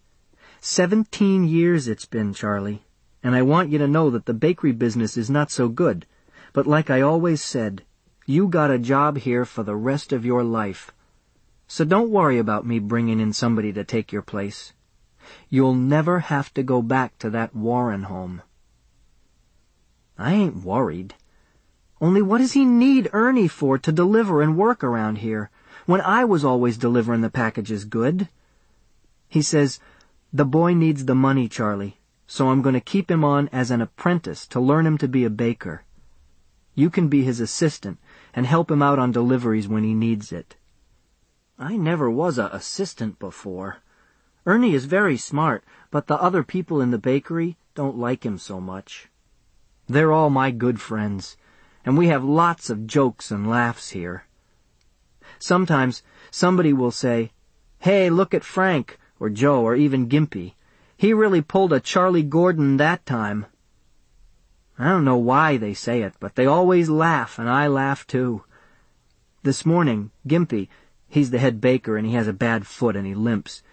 Seventeen years it's been, Charlie, and I want you to know that the bakery business is not so good, but like I always said, you got a job here for the rest of your life. So don't worry about me bringing in somebody to take your place. You'll never have to go back to that Warren home. I ain't worried. Only what does he need Ernie for to deliver and work around here, when I was always delivering the packages good? He says, the boy needs the money, Charlie, so I'm going to keep him on as an apprentice to learn him to be a baker. You can be his assistant and help him out on deliveries when he needs it. I never was a assistant before. Ernie is very smart, but the other people in the bakery don't like him so much. They're all my good friends, and we have lots of jokes and laughs here. Sometimes somebody will say, Hey, look at Frank, or Joe, or even Gimpy. He really pulled a Charlie Gordon that time. I don't know why they say it, but they always laugh, and I laugh too. This morning, Gimpy, he's the head baker and he has a bad foot and he limps.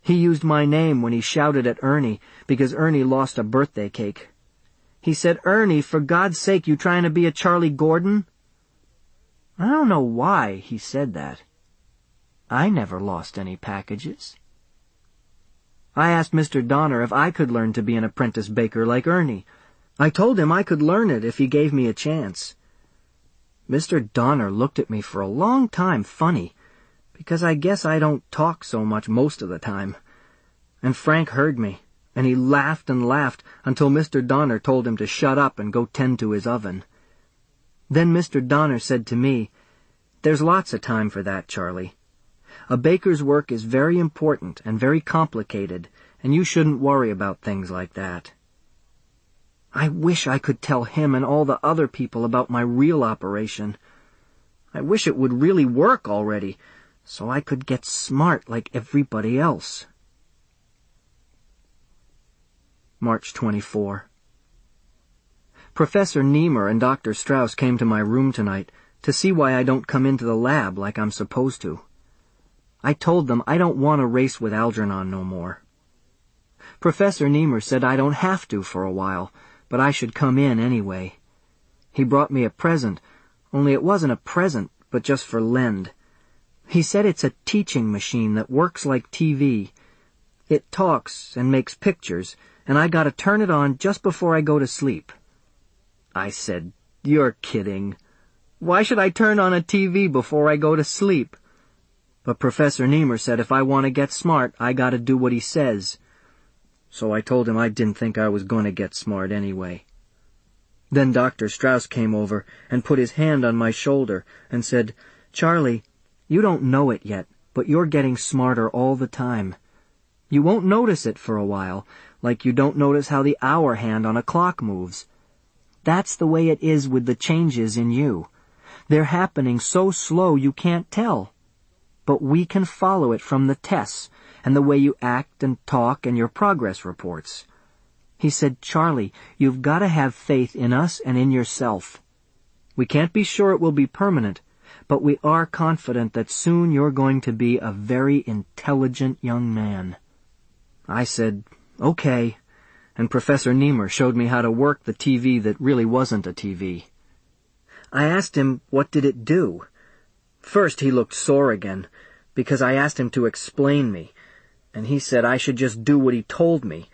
He used my name when he shouted at Ernie because Ernie lost a birthday cake. He said, Ernie, for God's sake, you trying to be a Charlie Gordon? I don't know why he said that. I never lost any packages. I asked Mr. Donner if I could learn to be an apprentice baker like Ernie. I told him I could learn it if he gave me a chance. Mr. Donner looked at me for a long time funny, because I guess I don't talk so much most of the time. And Frank heard me, and he laughed and laughed until Mr. Donner told him to shut up and go tend to his oven. Then Mr. Donner said to me, There's lots of time for that, Charlie. A baker's work is very important and very complicated, and you shouldn't worry about things like that. I wish I could tell him and all the other people about my real operation. I wish it would really work already, so I could get smart like everybody else. March 24. Professor Nemur and Dr. Strauss came to my room tonight to see why I don't come into the lab like I'm supposed to. I told them I don't want to race with Algernon no more. Professor Nemur said I don't have to for a while, but I should come in anyway. He brought me a present, only it wasn't a present, but just for lend. He said it's a teaching machine that works like TV. It talks and makes pictures, and I gotta turn it on just before I go to sleep. I said, You're kidding. Why should I turn on a TV before I go to sleep? But Professor Nemur said if I want to get smart, I gotta do what he says so I told him I didn't think I was going to get smart anyway. Then Dr. Strauss came over and put his hand on my shoulder and said, Charlie, you don't know it yet, but you're getting smarter all the time. You won't notice it for a while, like you don't notice how the hour hand on a clock moves. That's the way it is with the changes in you. They're happening so slow you can't tell. But we can follow it from the tests and the way you act and talk and your progress reports. He said, Charlie, you've got to have faith in us and in yourself. We can't be sure it will be permanent, but we are confident that soon you're going to be a very intelligent young man. I said, okay, and Professor Nemur showed me how to work the TV that really wasn't a TV. I asked him, what did it do? First he looked sore again, because I asked him to explain me, and he said I should just do what he told me.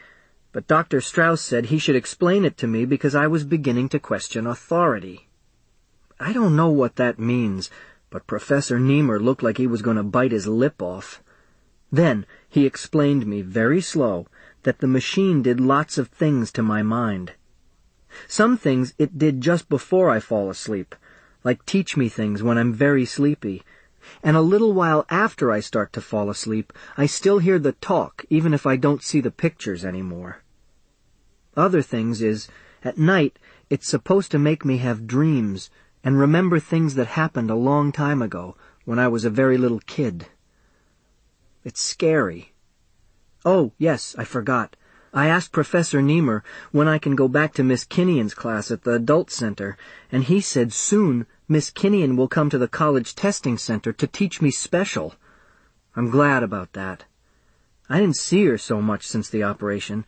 But Dr. Strauss said he should explain it to me because I was beginning to question authority. I don't know what that means, but Professor Nemur looked like he was going to bite his lip off. Then he explained me very slow that the machine did lots of things to my mind. Some things it did just before I fall asleep, like teach me things when I'm very sleepy, and a little while after I start to fall asleep, I still hear the talk, even if I don't see the pictures anymore. Other things is, at night, it's supposed to make me have dreams and remember things that happened a long time ago, when I was a very little kid. It's scary. Oh, yes, I forgot. I asked Professor Nemur when I can go back to Miss Kinnian's class at the Adult Center, and he said soon Miss Kinnian will come to the college testing center to teach me special. I'm glad about that. I didn't see her so much since the operation,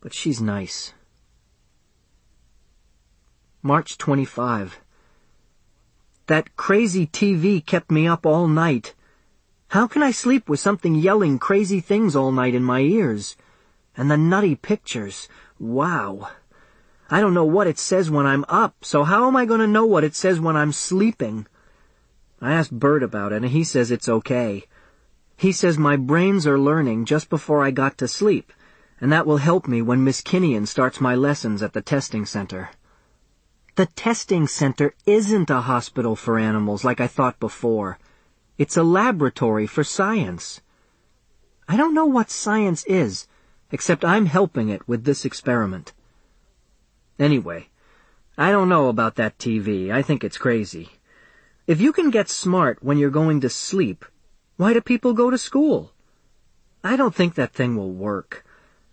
but she's nice. March 25. That crazy TV kept me up all night. How can I sleep with something yelling crazy things all night in my ears? And the nutty pictures. Wow. I don't know what it says when I'm up, so how am I going to know what it says when I'm sleeping? I asked Bert about it, and he says it's okay. He says my brains are learning just before I got to sleep, and that will help me when Miss Kinnian starts my lessons at the testing center. The testing center isn't a hospital for animals like I thought before. It's a laboratory for science. I don't know what science is, except I'm helping it with this experiment. Anyway, I don't know about that TV. I think it's crazy. If you can get smart when you're going to sleep, why do people go to school? I don't think that thing will work.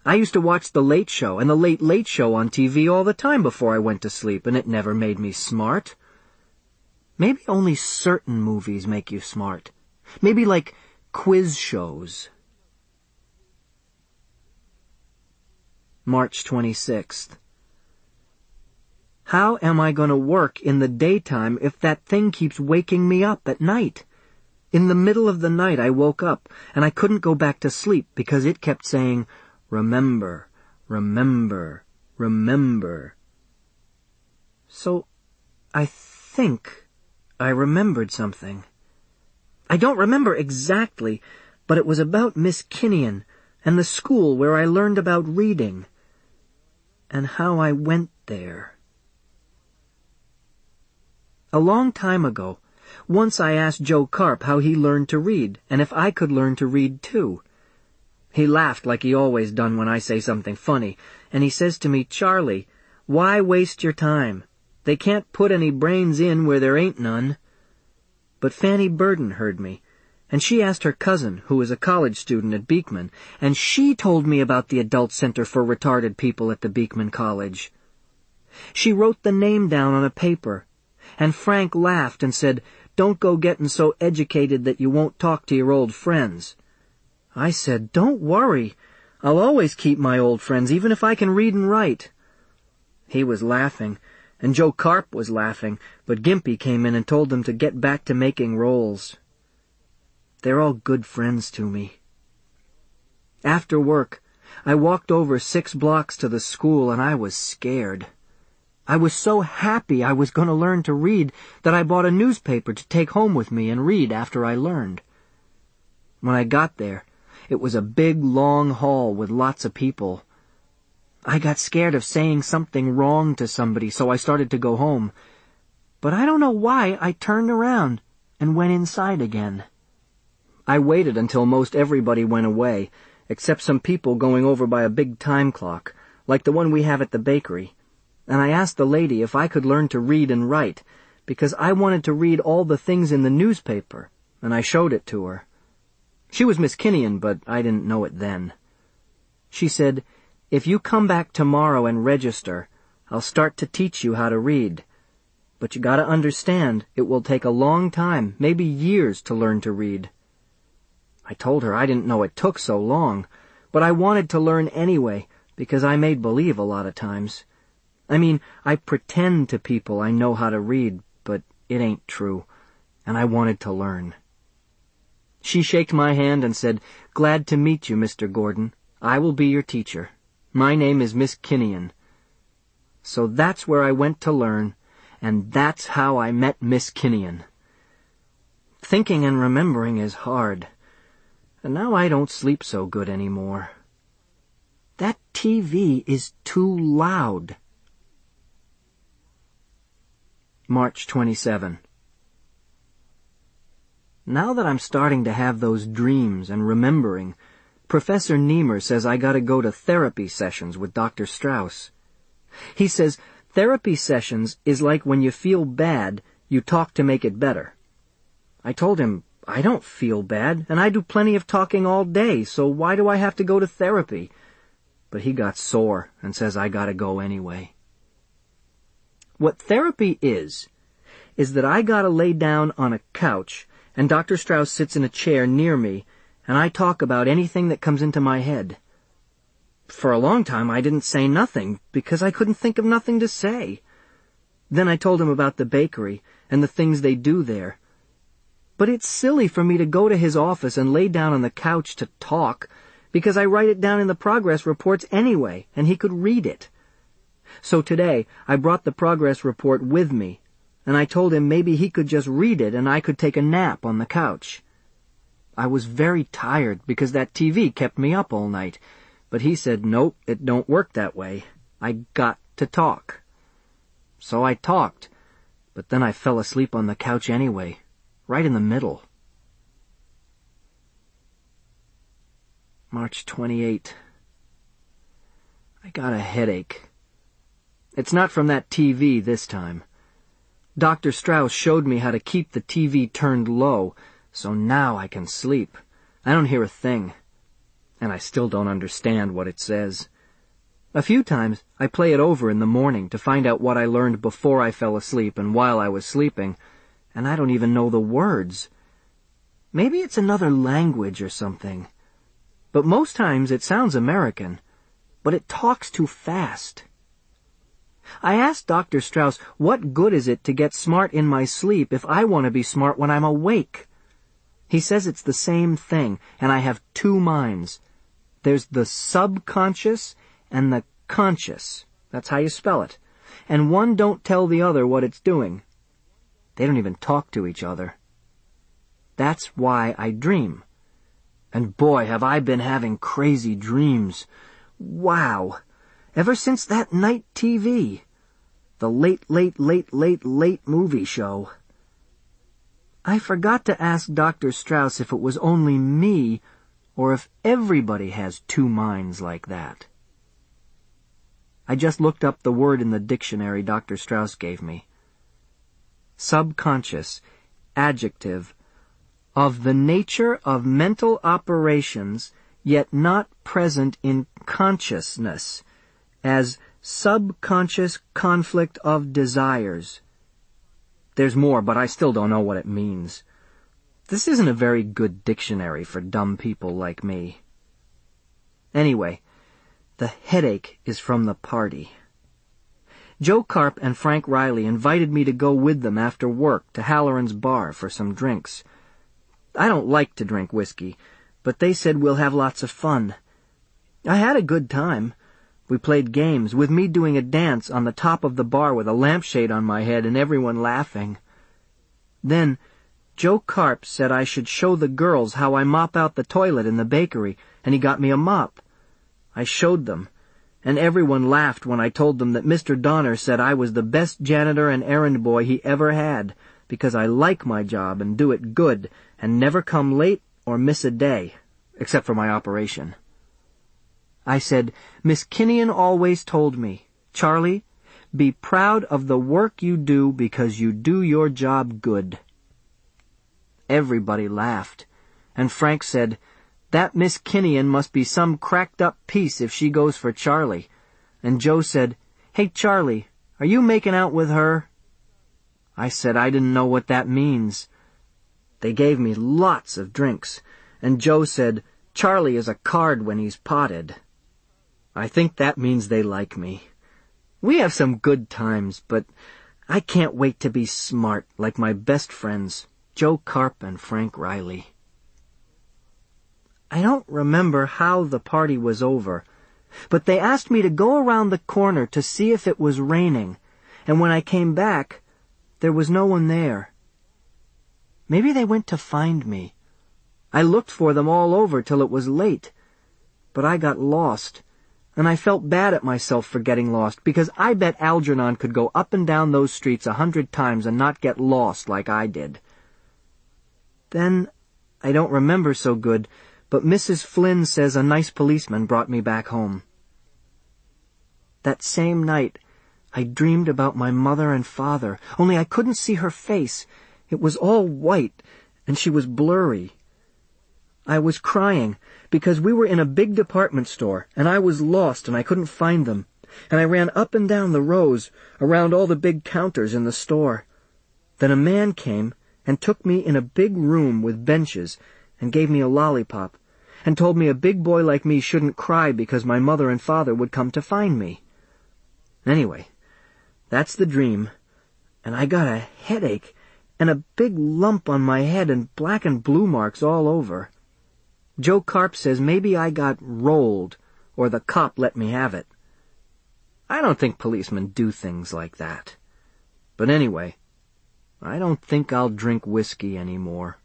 I used to watch The Late Show and The Late Late Show on TV all the time before I went to sleep, and it never made me smart. Maybe only certain movies make you smart. Maybe like quiz shows. March 26th. How am I going to work in the daytime if that thing keeps waking me up at night? In the middle of the night I woke up, and I couldn't go back to sleep because it kept saying, Remember, remember, remember. So, I think I remembered something. I don't remember exactly, but it was about Miss Kinnian and the school where I learned about reading, and how I went there. A long time ago, once I asked Joe Carp how he learned to read, and if I could learn to read too. He laughed like he always done when I say something funny, and he says to me, Charlie, why waste your time? They can't put any brains in where there ain't none. But Fanny Birden heard me, and she asked her cousin, who is a college student at Beekman, and she told me about the Adult Center for Retarded People at the Beekman College. She wrote the name down on a paper, and Frank laughed and said, Don't go getting so educated that you won't talk to your old friends. I said, Don't worry. I'll always keep my old friends, even if I can read and write. He was laughing, and Joe Carp was laughing, but Gimpy came in and told them to get back to making rolls. They're all good friends to me. After work, I walked over six blocks to the school and I was scared. I was so happy I was going to learn to read that I bought a newspaper to take home with me and read after I learned. When I got there, it was a big, long hall with lots of people. I got scared of saying something wrong to somebody, so I started to go home. But I don't know why I turned around and went inside again. I waited until most everybody went away, except some people going over by a big time clock, like the one we have at the bakery and I asked the lady if I could learn to read and write, because I wanted to read all the things in the newspaper, and I showed it to her. She was Miss Kinnian, but I didn't know it then. She said, If you come back tomorrow and register, I'll start to teach you how to read. But you gotta understand, it will take a long time, maybe years, to learn to read. I told her I didn't know it took so long, but I wanted to learn anyway, because I made believe a lot of times. I mean, I pretend to people I know how to read, but it ain't true, and I wanted to learn. She shaked my hand and said, Glad to meet you, Mr. Gordon. I will be your teacher. My name is Miss Kinnian. So that's where I went to learn, and that's how I met Miss Kinnian. Thinking and remembering is hard, and now I don't sleep so good any more. That TV is too loud. March 27. Now that I'm starting to have those dreams and remembering, Professor Nemur says I gotta go to therapy sessions with Dr. Strauss. He says therapy sessions is like when you feel bad, you talk to make it better. I told him, I don't feel bad, and I do plenty of talking all day, so why do I have to go to therapy? But he got sore and says I gotta go anyway. What therapy is, is that I gotta lay down on a couch and Dr. Strauss sits in a chair near me and I talk about anything that comes into my head. For a long time I didn't say nothing because I couldn't think of nothing to say. Then I told him about the bakery and the things they do there. But it's silly for me to go to his office and lay down on the couch to talk because I write it down in the progress reports anyway and he could read it. So today, I brought the progress report with me, and I told him maybe he could just read it and I could take a nap on the couch. I was very tired because that TV kept me up all night, but he said, nope, it don't work that way. I got to talk. So I talked, but then I fell asleep on the couch anyway, right in the middle. March 28. I got a headache It's not from that TV this time. Dr. Strauss showed me how to keep the TV turned low, so now I can sleep. I don't hear a thing. And I still don't understand what it says. A few times I play it over in the morning to find out what I learned before I fell asleep and while I was sleeping, and I don't even know the words. Maybe it's another language or something. But most times it sounds American, but it talks too fast. I asked Dr. Strauss, what good is it to get smart in my sleep if I want to be smart when I'm awake? He says it's the same thing, and I have two minds. There's the subconscious and the conscious. That's how you spell it. And one don't tell the other what it's doing. They don't even talk to each other. That's why I dream. And boy, have I been having crazy dreams. Wow. Ever since that night TV. The late, late, late, late, late movie show. I forgot to ask Dr. Strauss if it was only me or if everybody has two minds like that. I just looked up the word in the dictionary Dr. Strauss gave me. Subconscious, adjective, of the nature of mental operations yet not present in consciousness, as subconscious conflict of desires. There's more, but I still don't know what it means. This isn't a very good dictionary for dumb people like me. Anyway, the headache is from the party. Joe Carp and Frank Riley invited me to go with them after work to Halloran's bar for some drinks. I don't like to drink whiskey, but they said we'll have lots of fun. I had a good time. We played games, with me doing a dance on the top of the bar with a lampshade on my head and everyone laughing. Then, Joe Carp said I should show the girls how I mop out the toilet in the bakery, and he got me a mop. I showed them, and everyone laughed when I told them that Mr. Donner said I was the best janitor and errand boy he ever had, because I like my job and do it good, and never come late or miss a day, except for my operation. I said, Miss Kinnian always told me, Charlie, be proud of the work you do because you do your job good. Everybody laughed, and Frank said, that Miss Kinnian must be some cracked up piece if she goes for Charlie. And Joe said, Hey Charlie, are you making out with her? I said I didn't know what that means. They gave me lots of drinks, and Joe said, Charlie is a card when he's potted. I think that means they like me. We have some good times, but I can't wait to be smart like my best friends, Joe Carp and Frank Riley. I don't remember how the party was over, but they asked me to go around the corner to see if it was raining, and when I came back, there was no one there. Maybe they went to find me. I looked for them all over till it was late, but I got lost and I felt bad at myself for getting lost, because I bet Algernon could go up and down those streets a hundred times and not get lost like I did. Then, I don't remember so good, but Mrs. Flynn says a nice policeman brought me back home. That same night, I dreamed about my mother and father, only I couldn't see her face. It was all white, and she was blurry. I was crying because we were in a big department store and I was lost and I couldn't find them. And I ran up and down the rows around all the big counters in the store. Then a man came and took me in a big room with benches and gave me a lollipop and told me a big boy like me shouldn't cry because my mother and father would come to find me. Anyway, that's the dream. And I got a headache and a big lump on my head and black and blue marks all over. Joe Carp says maybe I got rolled, or the cop let me have it. I don't think policemen do things like that. But anyway, I don't think I'll drink whiskey anymore.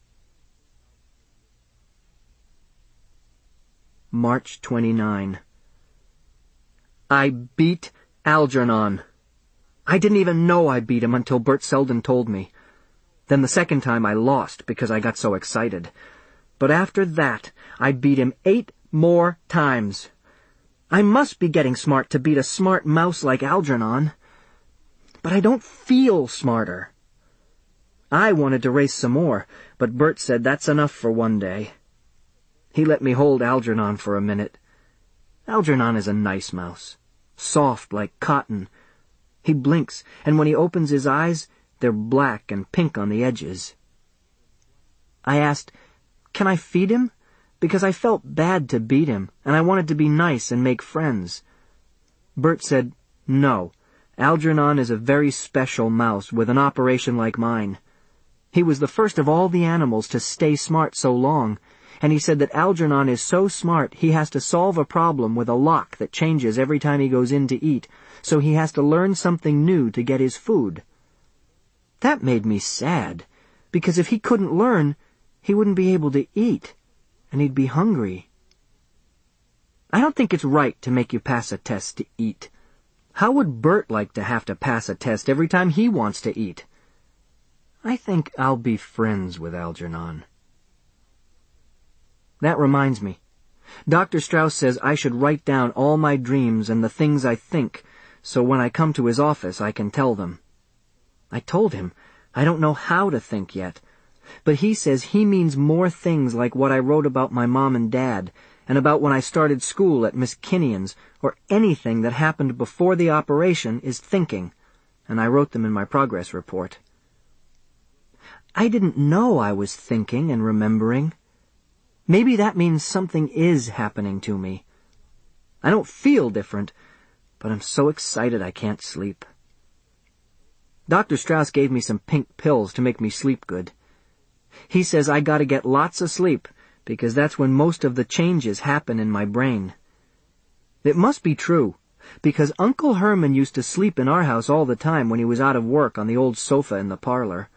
March 29. I beat Algernon. I didn't even know I beat him until Bert Selden told me. Then the second time I lost because I got so excited. But after that, I beat him eight more times. I must be getting smart to beat a smart mouse like Algernon. but I don't feel smarter. I wanted to race some more, but Bert said that's enough for one day. He let me hold Algernon for a minute. Algernon is a nice mouse, soft like cotton. He blinks, and when he opens his eyes, they're black and pink on the edges. I asked, Can I feed him? Because I felt bad to beat him, and I wanted to be nice and make friends. Bert said, No. Algernon is a very special mouse with an operation like mine. He was the first of all the animals to stay smart so long, and he said that Algernon is so smart he has to solve a problem with a lock that changes every time he goes in to eat, so he has to learn something new to get his food. That made me sad, because if he couldn't learn, he wouldn't be able to eat, and he'd be hungry. I don't think it's right to make you pass a test to eat. How would Bert like to have to pass a test every time he wants to eat? I think I'll be friends with Algernon. That reminds me. Dr. Strauss says I should write down all my dreams and the things I think, so when I come to his office I can tell them. I told him I don't know how to think yet, but he says he means more things like what I wrote about my mom and dad, and about when I started school at Miss Kinnian's, or anything that happened before the operation is thinking, and I wrote them in my progress report. I didn't know I was thinking and remembering. Maybe that means something is happening to me. I don't feel different, but I'm so excited I can't sleep. Dr. Strauss gave me some pink pills to make me sleep good. He says I gotta get lots of sleep, because that's when most of the changes happen in my brain. It must be true, because Uncle Herman used to sleep in our house all the time when he was out of work on the old sofa in the parlor.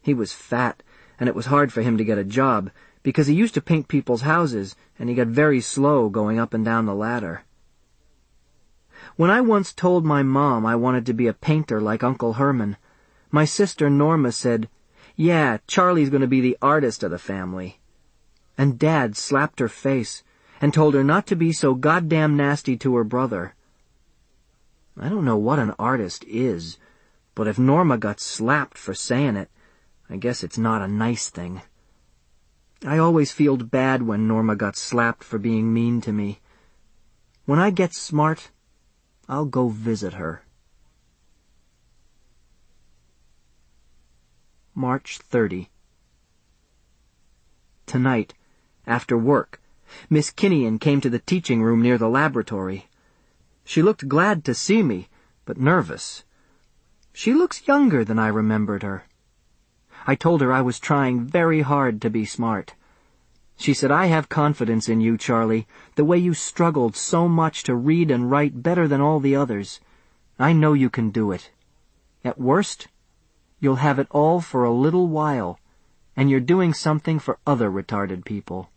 He was fat, and it was hard for him to get a job, because he used to paint people's houses, and he got very slow going up and down the ladder. When I once told my mom I wanted to be a painter like Uncle Herman, my sister Norma said, yeah, Charlie's going to be the artist of the family. And Dad slapped her face and told her not to be so goddamn nasty to her brother. I don't know what an artist is, but if Norma got slapped for saying it, I guess it's not a nice thing. I always feel bad when Norma got slapped for being mean to me. When I get smart, I'll go visit her. March 30. Tonight, after work, Miss Kinnian came to the teaching room near the laboratory. She looked glad to see me, but nervous. She looks younger than I remembered her. I told her I was trying very hard to be smart. She said, I have confidence in you, Charlie, the way you struggled so much to read and write better than all the others. I know you can do it. At worst, You'll have it all for a little while, and you're doing something for other retarded people.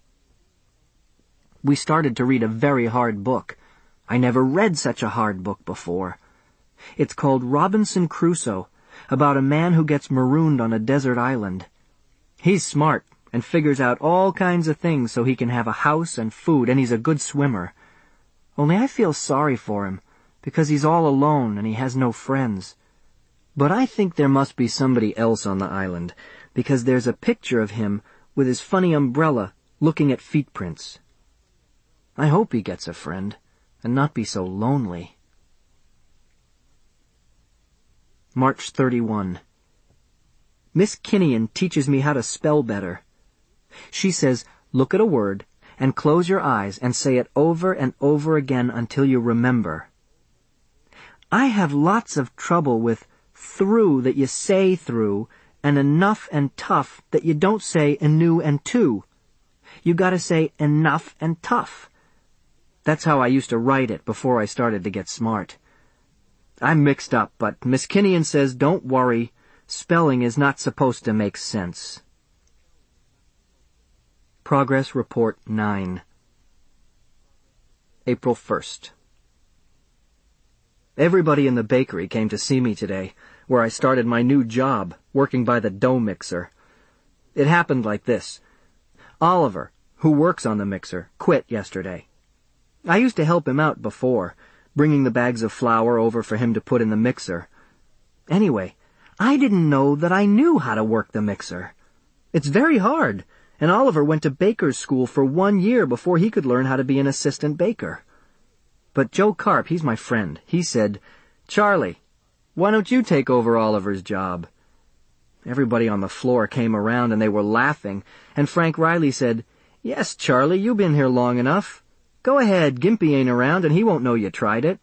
We started to read a very hard book. I never read such a hard book before. It's called Robinson Crusoe, about a man who gets marooned on a desert island. He's smart and figures out all kinds of things so he can have a house and food, and he's a good swimmer. Only I feel sorry for him, because he's all alone and he has no friends. But I think there must be somebody else on the island, because there's a picture of him with his funny umbrella looking at feet prints. I hope he gets a friend, and not be so lonely. March 31. Miss Kinnian teaches me how to spell better. She says, look at a word, and close your eyes and say it over and over again until you remember. I have lots of trouble with through that you say through, and enough and tough that you don't say enu and two. You gotta say enough and tough. That's how I used to write it before I started to get smart. I'm mixed up, but Miss Kinnian says don't worry, spelling is not supposed to make sense. Progress Report 9 April 1st. Everybody in the bakery came to see me today, where I started my new job, working by the dough mixer. It happened like this. Oliver, who works on the mixer, quit yesterday. I used to help him out before, bringing the bags of flour over for him to put in the mixer. Anyway, I didn't know that I knew how to work the mixer. It's very hard, and Oliver went to baker's school for one year before he could learn how to be an assistant baker. But Joe Carp, he's my friend, he said, Charlie, why don't you take over Oliver's job? Everybody on the floor came around and they were laughing, and Frank Riley said, Yes, Charlie, you've been here long enough. Go ahead, Gimpy ain't around and he won't know you tried it.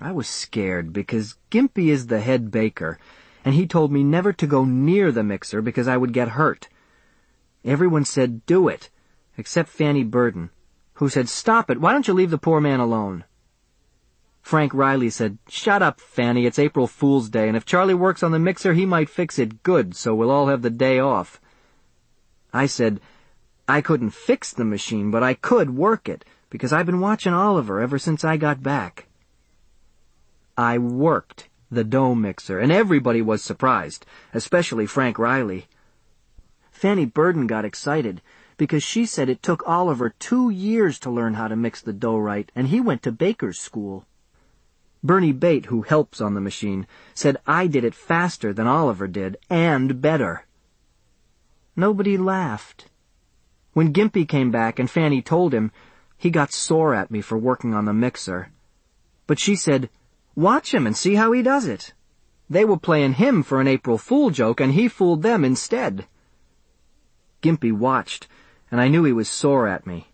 I was scared because Gimpy is the head baker, and he told me never to go near the mixer because I would get hurt. Everyone said do it, except Fanny Birden, who said stop it, why don't you leave the poor man alone? Frank Riley said, shut up, Fanny, it's April Fool's Day, and if Charlie works on the mixer, he might fix it good, so we'll all have the day off. I said, I couldn't fix the machine, but I could work it, because I've been watching Oliver ever since I got back. I worked the dough mixer, and everybody was surprised, especially Frank Riley. Fanny Birden got excited because she said it took Oliver two years to learn how to mix the dough right, and he went to baker's school. Bernie Bate, who helps on the machine, said I did it faster than Oliver did, and better. Nobody laughed. When Gimpy came back and Fanny told him, he got sore at me for working on the mixer. But she said, Watch him and see how he does it. They were playing him for an April Fool joke, and he fooled them instead. Gimpy watched, and I knew he was sore at me,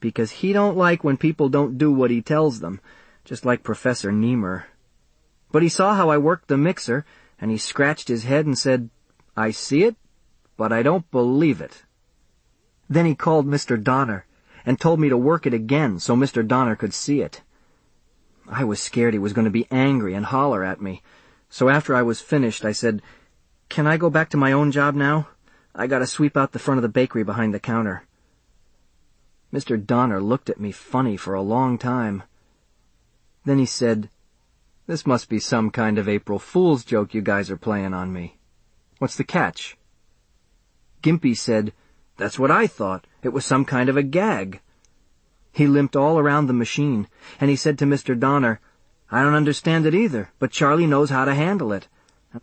because he don't like when people don't do what he tells them, just like Professor Nemur. But he saw how I worked the mixer, and he scratched his head and said, I see it, but I don't believe it. Then he called Mr. Donner, and told me to work it again so Mr. Donner could see it. I was scared he was going to be angry and holler at me. So after I was finished, I said, Can I go back to my own job now? I gotta sweep out the front of the bakery behind the counter. Mr. Donner looked at me funny for a long time. Then he said, This must be some kind of April Fool's joke you guys are playing on me. What's the catch? Gimpy said, That's what I thought. It was some kind of a gag. He limped all around the machine, and he said to Mr. Donner, I don't understand it either, but Charlie knows how to handle it.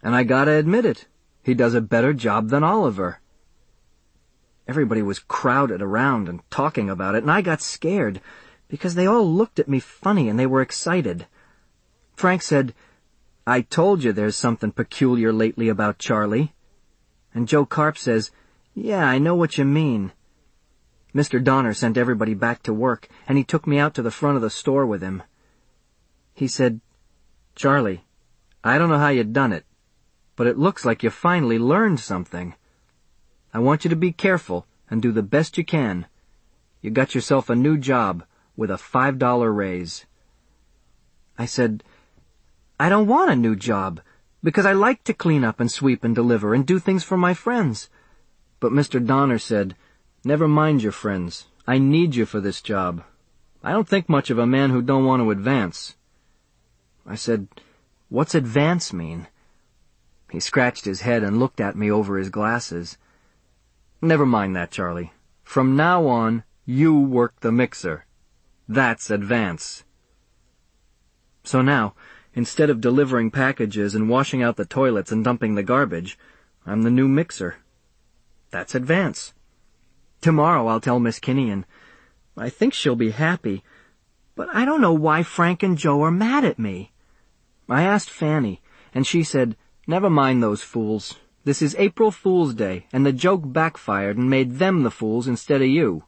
And I gotta admit it, he does a better job than Oliver. Everybody was crowded around and talking about it, and I got scared, because they all looked at me funny and they were excited. Frank said, I told you there's something peculiar lately about Charlie. And Joe Carp says, Yeah, I know what you mean. Mr. Donner sent everybody back to work, and he took me out to the front of the store with him. He said, Charlie, I don't know how you done it, but it looks like you finally learned something. I want you to be careful and do the best you can. You got yourself a new job with a five dollar raise. I said, I don't want a new job, because I like to clean up and sweep and deliver and do things for my friends. But Mr. Donner said, Never mind your friends. I need you for this job. I don't think much of a man who don't want to advance. I said, What's advance mean? He scratched his head and looked at me over his glasses. Never mind that, Charlie. From now on, you work the mixer. That's advance. So now, instead of delivering packages and washing out the toilets and dumping the garbage, I'm the new mixer. That's advance. Tomorrow I'll tell Miss Kinnian. I think she'll be happy, but I don't know why Frank and Joe are mad at me. I asked Fanny, and she said, Never mind those fools. This is April Fool's Day, and the joke backfired and made them the fools instead of you.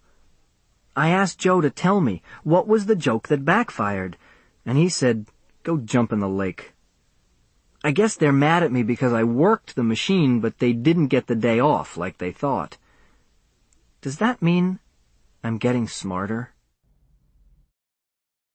I asked Joe to tell me what was the joke that backfired, and he said, Go jump in the lake. I guess they're mad at me because I worked the machine, but they didn't get the day off like they thought. Does that mean I'm getting smarter?